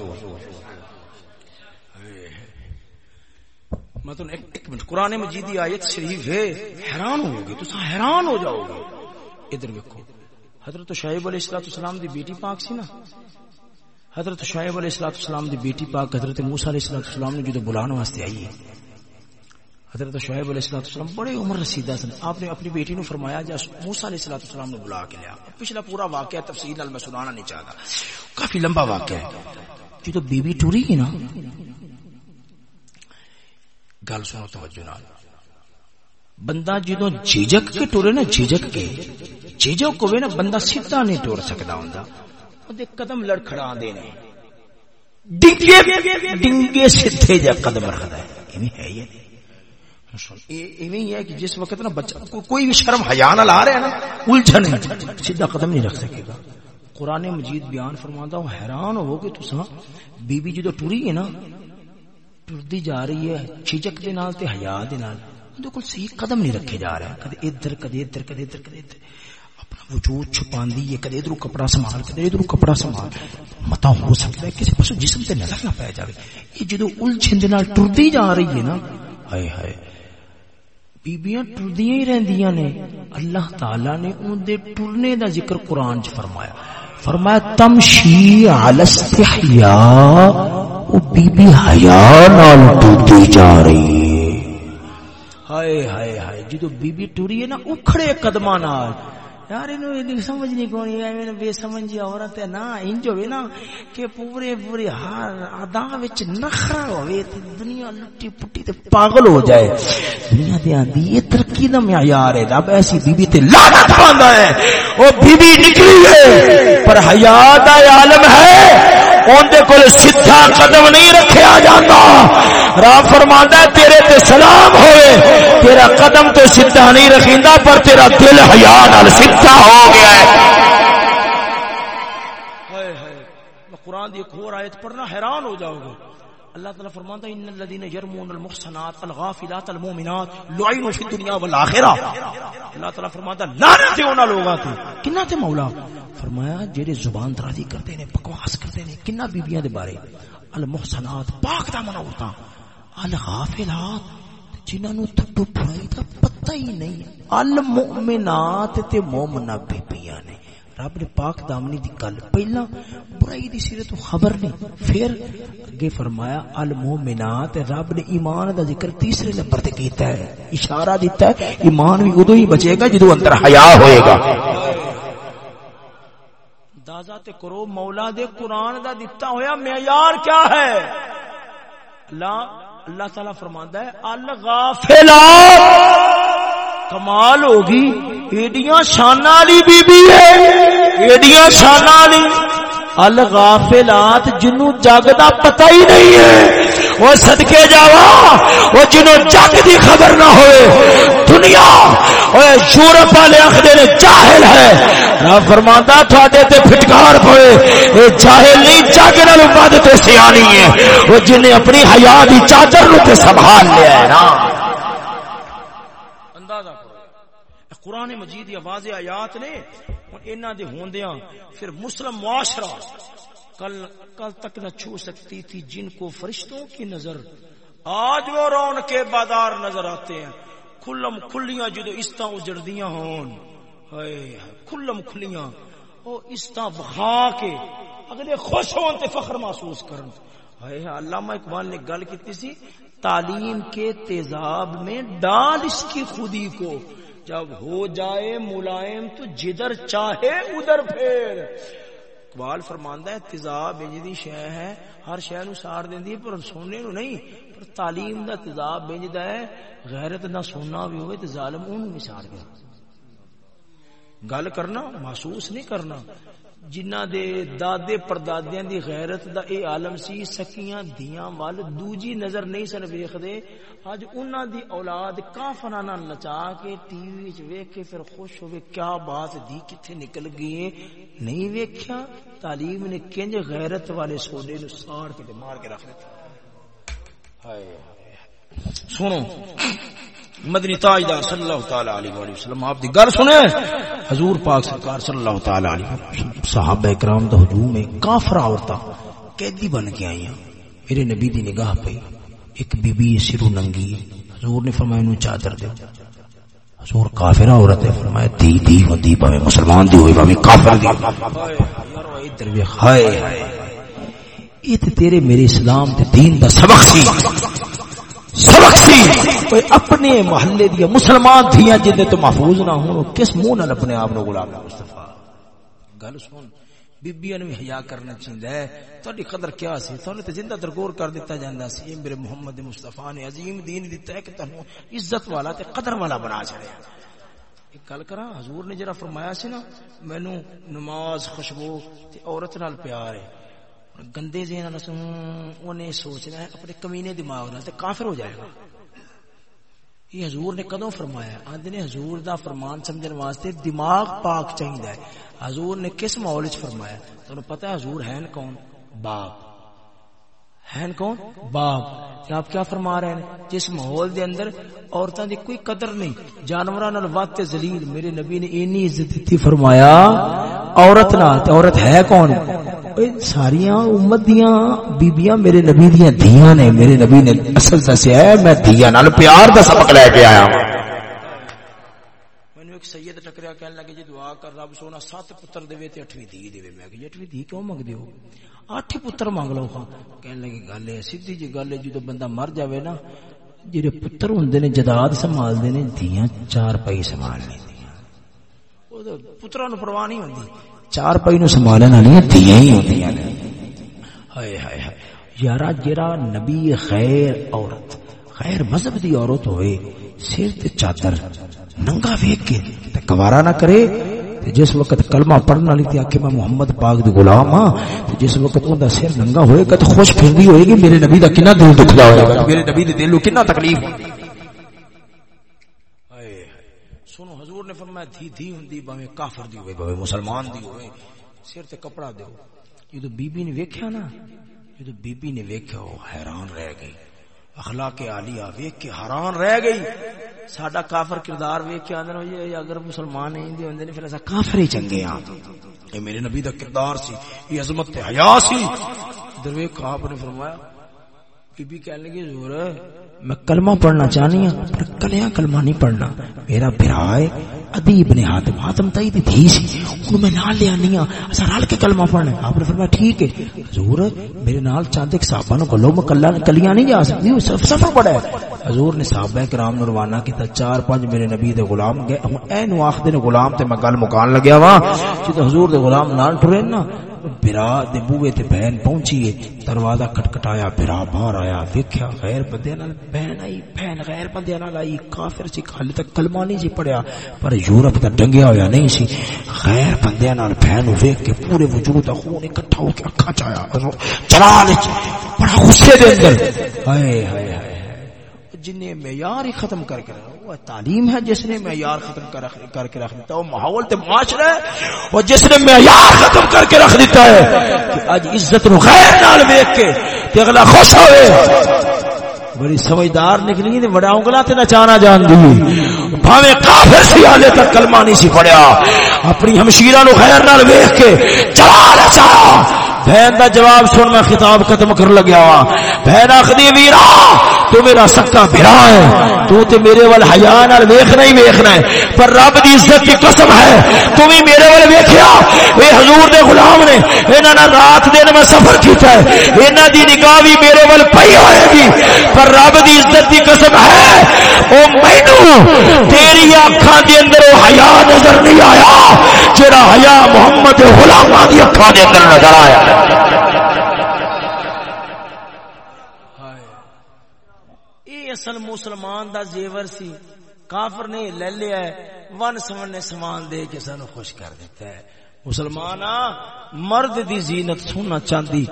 مطلب ایک, ایک منٹ قرآن مجید کی آیت شریف ہے حیران ہو گے تو حیران ہو جاؤ گے۔ ادھر دیکھو حضرت شعیب علیہ السلام السلام دی بیٹی پاک سی نا؟ حضرت شعیب علیہ السلام السلام دی بیٹی پاک حضرت موسیٰ علیہ السلام نے جدو بلانے واسطے آئی ہے۔ حضرت شعیب علیہ السلام بڑے عمر رسیدہ سن۔ آپ نے اپنی بیٹی نو فرمایا جا موسیٰ علیہ السلام نے بلا کے لیا۔ پچھلا پورا واقعہ تفصیل نال میں سنانا نہیں چاہتا۔ کافی لمبا واقعہ ہے۔ جدو بی بی ٹوری گی نا۔ گل سنو توجہ نال۔ بندہ جدو جھجک کے ٹورے نا جھجک کے۔ جھجک ہوئے نا، بندہ سیدھا نہیں ٹور سکتا ہوندا۔ اودے قدم لڑکھڑا دے نے۔ ڈنگے ڈنگے سیدھے جا قدم رکھدا ہے۔ ایویں ہے یہ۔ ایویں ہی ہے کہ جس وقت نا بچہ کوئی بھی شرم حیا نہ لا رہا ہے نا، الجھن سیدھا قدم نہیں رکھ سکے گا۔ قرآن مجید بیان فرماتا ہوں حیران ہو کہ تساں بی بی جدو ٹری ہے نا ٹردی جا رہی ہے چیچک دے نال تے حیا دے نال۔ اندے کول صحیح قدم نہیں رکھے جا رہے۔ کدے ادھر کدے ادھر کدے ادھر کدے ادھر۔ اپنا وجود چھپاندی ہے، کدے ادھر کپڑا سنبھال، کدے ادھر کپڑا سنبھال۔ متا ہو سکتا ہے، کسی پاسو جسم تے نظر نہ پے جاوے۔ یہ جدو الجھن دے نال ٹردی جا رہی ہے نا، ہائے ہائے، بیبیاں ٹردیاں ہی رہندیاں نے۔ اللہ تعالی نے ان دے ٹرنے دا ذکر قرآن چ فرمایا۔ فرمایا، تمشی علی استحیاء وہ بی بی حیا نال ٹوٹی جا رہی ہے۔ ہائے ہائے ہائے، جدو بی بی ٹری ہے نا، اکھڑے قدماں نال۔ یار انو سمجھ نہیں کونی ہے بے سمجھی عورت ہے نا انج ہوئے نا کہ پورے پورے ہر ادا وچ نخرا ہوئے تے دنیا لٹی پٹی تے پاگل ہو جائے دنیا دے آندی یہ ترقی دا معیار ہے رب ایسی بی بی تے لعنت پاندا ہے او بی بی نکلی ہے پر حیا دا عالم ہے اندے کول سیدھا قدم نہیں رکھیا جاتا رب فرماندا ہے، تیرے تے سلام ہوئے۔ تیرا قدم تو سیدھا نہیں رکھیندا، پر تیرا دل حیا نال سیدھا ہو گیا ہے۔ قرآن دی ایک اور آیت پڑھنا حیران ہو جاؤ گے اللہ تعالیٰ فرماتا ہے، ان الذين يرمون المحصنات الغافلات المؤمنات لعنوا في الدنيا والاخره اللہ تعالیٰ فرماتا ہے، لعنت ہے انہاں لوگاں تے کنا تے مولا؟ فرمایا جڑے زبان درازی کرتے نے بکواس کرتے نے کنا بیبییاں دے بارے؟ المحصنات پاک دامن عورتاں الغافلات؟ جنہاں نو تھڈو برائی دا پتہ ہی نہیں المؤمنات تے مومنہ بیبییاں نے. رب نے پاک دامنی دی گل۔ پہلا برائی دی سیرت خبر نہیں، پھر اگے فرمایا المومنات رب نے ایمان دا ذکر تیسرے نمبر تے کیتا ہے۔ اشارہ دیتا ہے، ایمان بھی ادو ہی بچے گا جدو اندر حیا ہوئے گا۔ اندازہ تے کرو، مولا دے قرآن دا دیتا ہویا معیار کیا ہے؟ اللہ اللہ تعالیٰ فرماندا ہے، الغافلات۔ کمال ہوگی۔ ایڈیاں شانہ والی بی بی ہے۔ ایڈیاں شانہ والی الغافلات جنوں جگ دا پتہ ہی نہیں ہے۔ وہ صدقے جاوا وہ جنوں جگ دی خبر نہ ہوئے۔ دنیا اوے یورپ والے آخدے نے جاہل ہے۔ رب فرماندا، تھوڑے تے پھٹکار پئے اے جاہل نہیں، جگ نال ود تے سیانی ہے۔ وہ جن نے اپنی حیا دی چادر نو تے سنبھال لیا ہے۔ نا قرآن مجید یا واضح آیات نے انہاں دے ہوندیاں پھر مسلم معاشرہ کل کل تک نہ چھو سکتی تھی جن کو فرشتوں کی نظر آج وہ رون کے بازار نظر آتے ہیں۔ کھلم کھلیاں جدو استا اجڑدیاں ہون۔ ہائے کھلم کھلیاں۔ او اس طرح بخا کے اگلے خوش ہون تے فخر محسوس کرن۔ ہائے علامہ اقبال نے گل کی سی، تعلیم کے تیزاب میں ڈال اس کی خودی کو۔ جب ہو جائے ملائم تو جدھر چاہے ادھر پھیر۔ اقبال فرماندا ہے تیزاب بنجدی شے ہے، ہر شے نو سار دیندی ہے، پر سونے نو نہیں، پر تعلیم دا تیزاب بنجدا ہے۔ غیرت نہ سونا بھی ہوئے تے ظالم اون نہیں سار گیا گل کرنا، محسوس نہیں کرنا۔ جنہ دے دادے پردادیاں دی غیرت دا اے عالم سی، سکیاں دیاں وال دوجی نظر نہیں سن ویکھدے۔ اج انہاں دی اولاد کافراں نچا کے ٹی وی وچ ویکھ کے پھر خوش ہوے کیا بات دی، کتھے نکل گئی ہے نہیں ویکھیا؟ تعلیم نے کنج غیرت والے سوڈے نو ساڑ کے مار کے رکھ دتا ہائے۔ سنو۔ مدنی تاجدار صلی اللہ تعالی علیہ وآلہ وسلم، آپ دی گل سنے حضور پاک سرکار صلی اللہ تعالی علیہ وسلم، صحابہ اکرام دا ہجوم ہے کافر عورتاں قیدی بن کے آئیاں میرے نبی دی نگاہ پئی ایک بی بی سرو ننگی، حضور نے فرمایا انہوں چادر دے۔ حضور کافر عورت ہے، فرمایا دی دی ہوندی پاوے مسلمان دی ہوئی پاوے کافر دی۔ یار ادھر وی ہائے یہ تیرے میرے اسلام تے دین دا سبق سی۔ کوئی اپنے محلے دیا مسلمان دیا جن تو محفوظ نہ ہوں، کس منہ نال اپنے آپ غلام مصطفی؟ گل سن، بیبیاں نو حیا کرنا چاہیے ہے۔ تہاڈی قدر کیا سی؟ تھانوں تے زندہ درگور کر دیتا جاندا سی۔ میرے محمد مصطفی نے عظیم دین دیتا ہے کہ تانوں عزت والا تے قدر والا بنا چھڑیا۔ ایک گل کراں، حضور نے جڑا فرمایا سی نا، مینوں نماز خوشبو تے عورت نال پیار ہے۔ گندے ذہن نال انہیں سوچنا ہے، اپنے کمینے دماغ نال تے کافر ہو جائے گا۔ یہ حضور نے کدوں فرمایا آندے نے حضور دا فرمان سمجھن واسطے دماغ پاک چاہیدا ہے۔ حضور نے کس ماحول وچ فرمایا تانوں پتہ ہے حضور ہیں کون؟ باپ۔ ہیں کون؟ باپ۔ آپ کیا فرما رہے ہیں؟ جس ماحول دے اندر عورتاں دی کوئی قدر نہیں، جانوراں نال وات ذلیل، میرے نبی نے اینی عزت دتی فرمایا، عورت نال عورت ہے کون؟ ساریاں امت دیاں بیبیاں میرے نبی دیاں دھیاں نے، میرے نبی نے اصل دسیا ہے میں دھیاں نال پیار دا سبق لے کے آیا ہوں۔ ایک سید ٹکریا کہنے لگے جی دعا کر رب سونا، سات پتر دے تے اٹھویں دھی دے میں کہ اٹھویں دھی کیوں منگدے ہو؟ اٹھ پتر مانگ لو خاں کہنے لگے، گل ہے سیدھی جی گل ہے جدوں بندہ مر جاوے نا، جڑے پتر ہوندے نے، جداد سنبھال دے نے، دھیاں چار پائی سنبھال لیندیاں او پتراں نو پرواہ نہیں ہوندی۔ چار پائی نو سنبھالن والی دھیاں ہی ہوندیاں نے۔ ہائے ہائے ہائے۔ یارا جرا نبی خیر عورت، خیر مذہب دی عورت ہوئے، سر تے چادر ننگا ویک کے تے گوارا نہ کرے، تے جس وقت کلمہ پڑھن والی تے آکھے میں محمد پاک دی غلام ہاں تے جس وقت اون دا سر ننگا ہوئے گا تے خوش پھردی ہوئے گی، میرے نبی دا کنا دل دکھدا ہوئے گا، میرے نبی دے دل نو کنا تکلیف سنو حضور نے فرمایا دھی دھی ہوندی باویں کافر دی ہوئے باویں مسلمان دی ہوئے۔ سر تے کپڑا دیو جدو بی بی نے ویکھیا نا، جدو بی بی نے ویکھیا، وہ حیران رہ گئی۔ اخلاق عالیہ ویکھ کے حیران رہ گئی۔ ساڈا کافر کردار ویکھ کے اندر ہوئی اگر مسلمان نہیں دی ہوندے نے پھر اسا کافر ہی چنگے ہاں اے میرے نبی دا کردار سی، یہ عظمت تے حیا سی۔ درویش، آپ نے فرمایا بی بی کہنے لگی، حضور، میں کلمہ پڑھنا چاہنی ہوں پر کلیاں کلمہ نہیں پڑھنا۔ میرا بھرا ہے ادیب نے حاتم حاتم تائی دی تھی سی۔ انہوں میں نال لیا نہیں ہاں۔ اسا رال کے کلمہ پڑھنا ہے۔ آپ نے فرمایا ٹھیک ہے۔ حضور میرے نال چاند ایک صحابہ نو گلو میں کلیاں نہیں جا سکتی سفر پڑا ہے۔ حضور نے صحابہ کرام نو روانہ کیتا، چار پانچ میرے نبی دے غلام گئے۔ ہن اے نو آخ دے غلام تے میں گل مکان لگیا وا جے حضور دے غلام نال ٹرے نا، برا دے بوئے تے بہن پہنچی ہے دروازہ کھٹکھٹایا، برا باہر آیا، ویکھیا غیر بندے نال، بہن آئی، بہن غیر بندے نال آئی، کافر سی حال تک کلمہ نہیں سی پڑھیا، پر یورپ دا ڈنگیا ہویا نہیں سی۔ غیر بندے نال بہن ویکھ کے پورے وجود دا خون اکٹھا ہو کے اکھاں چایا۔ جلال بڑا غصے دے اندر۔ ہائے ہائے ہائے۔ جن نے معیار ہی ختم کر کے رکھا وہ تعلیم ہے جس نے معیار ختم کر کے رکھ دیتا وہ ماحول تے معاشرہ ہے وہ جس نے معیار ختم کر کے رکھ دیتا ہے، کہ اج عزت نو غیر نال ویکھ کے تے اگلا خوش ہوئے۔ بڑی سمجھدار نکلی تے بڑا انگلا تے نچانا جان دی بھاوے کافر سی حالے تک کلمہ نہیں سی پڑھیا۔ اپنی ہمشیرہ نو غیر نال ویکھ کے، چلا رچا بہن دا جواب سن، میں خطاب ختم کر لگیا۔ وا بہن آخدی ویرا، تو میرا سکا بھرا ہے۔ تو تے میرے وال حیا نال ویکھنا ہی ویکھنا ہے۔ پر رب دی عزت دی قسم ہے۔ تو بھی میرے وال ویکھیا۔ اے حضور دے غلام نے، انہاں نال رات دن میں سفر کیتا ہے۔ انہاں دی نگاہ بھی میرے وال پئی ہوئے گی۔ پر رب دی عزت دی قسم ہے۔ او مینوں، تیری اکھاں دے اندر او حیا نظر نہیں آیا جڑا حیا محمد غلاماں دی اکھاں دے اندر نظر آیا۔ اصل مسلمان دا زیور سی۔ کافر نے لے لیا ہے۔ ون سمن نے سامان دے کے سانو خوش کر دیتا ہے۔ مسلمان مرد دی زینت سننا چاہتی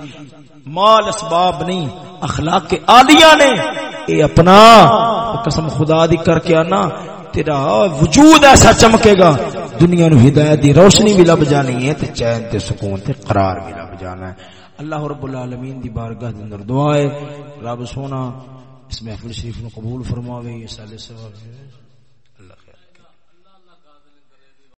مال اسباب نہیں، اخلاق کے آلیا نے۔ اے اپنا، قسم خدا دی کر کے آنا۔ تیرا وجود ایسا چمکے گا۔ دنیا نو ہدایت دی روشنی بھی لب جانی ہے تے چین تے سکون تے قرار بھی لب جانا ہے۔ اللہ رب العالمین دی بارگاہ دے اندر دعا ہے۔ رب سونا اس محفل شریف نو قبول فرماوے۔ یہ سال ثواب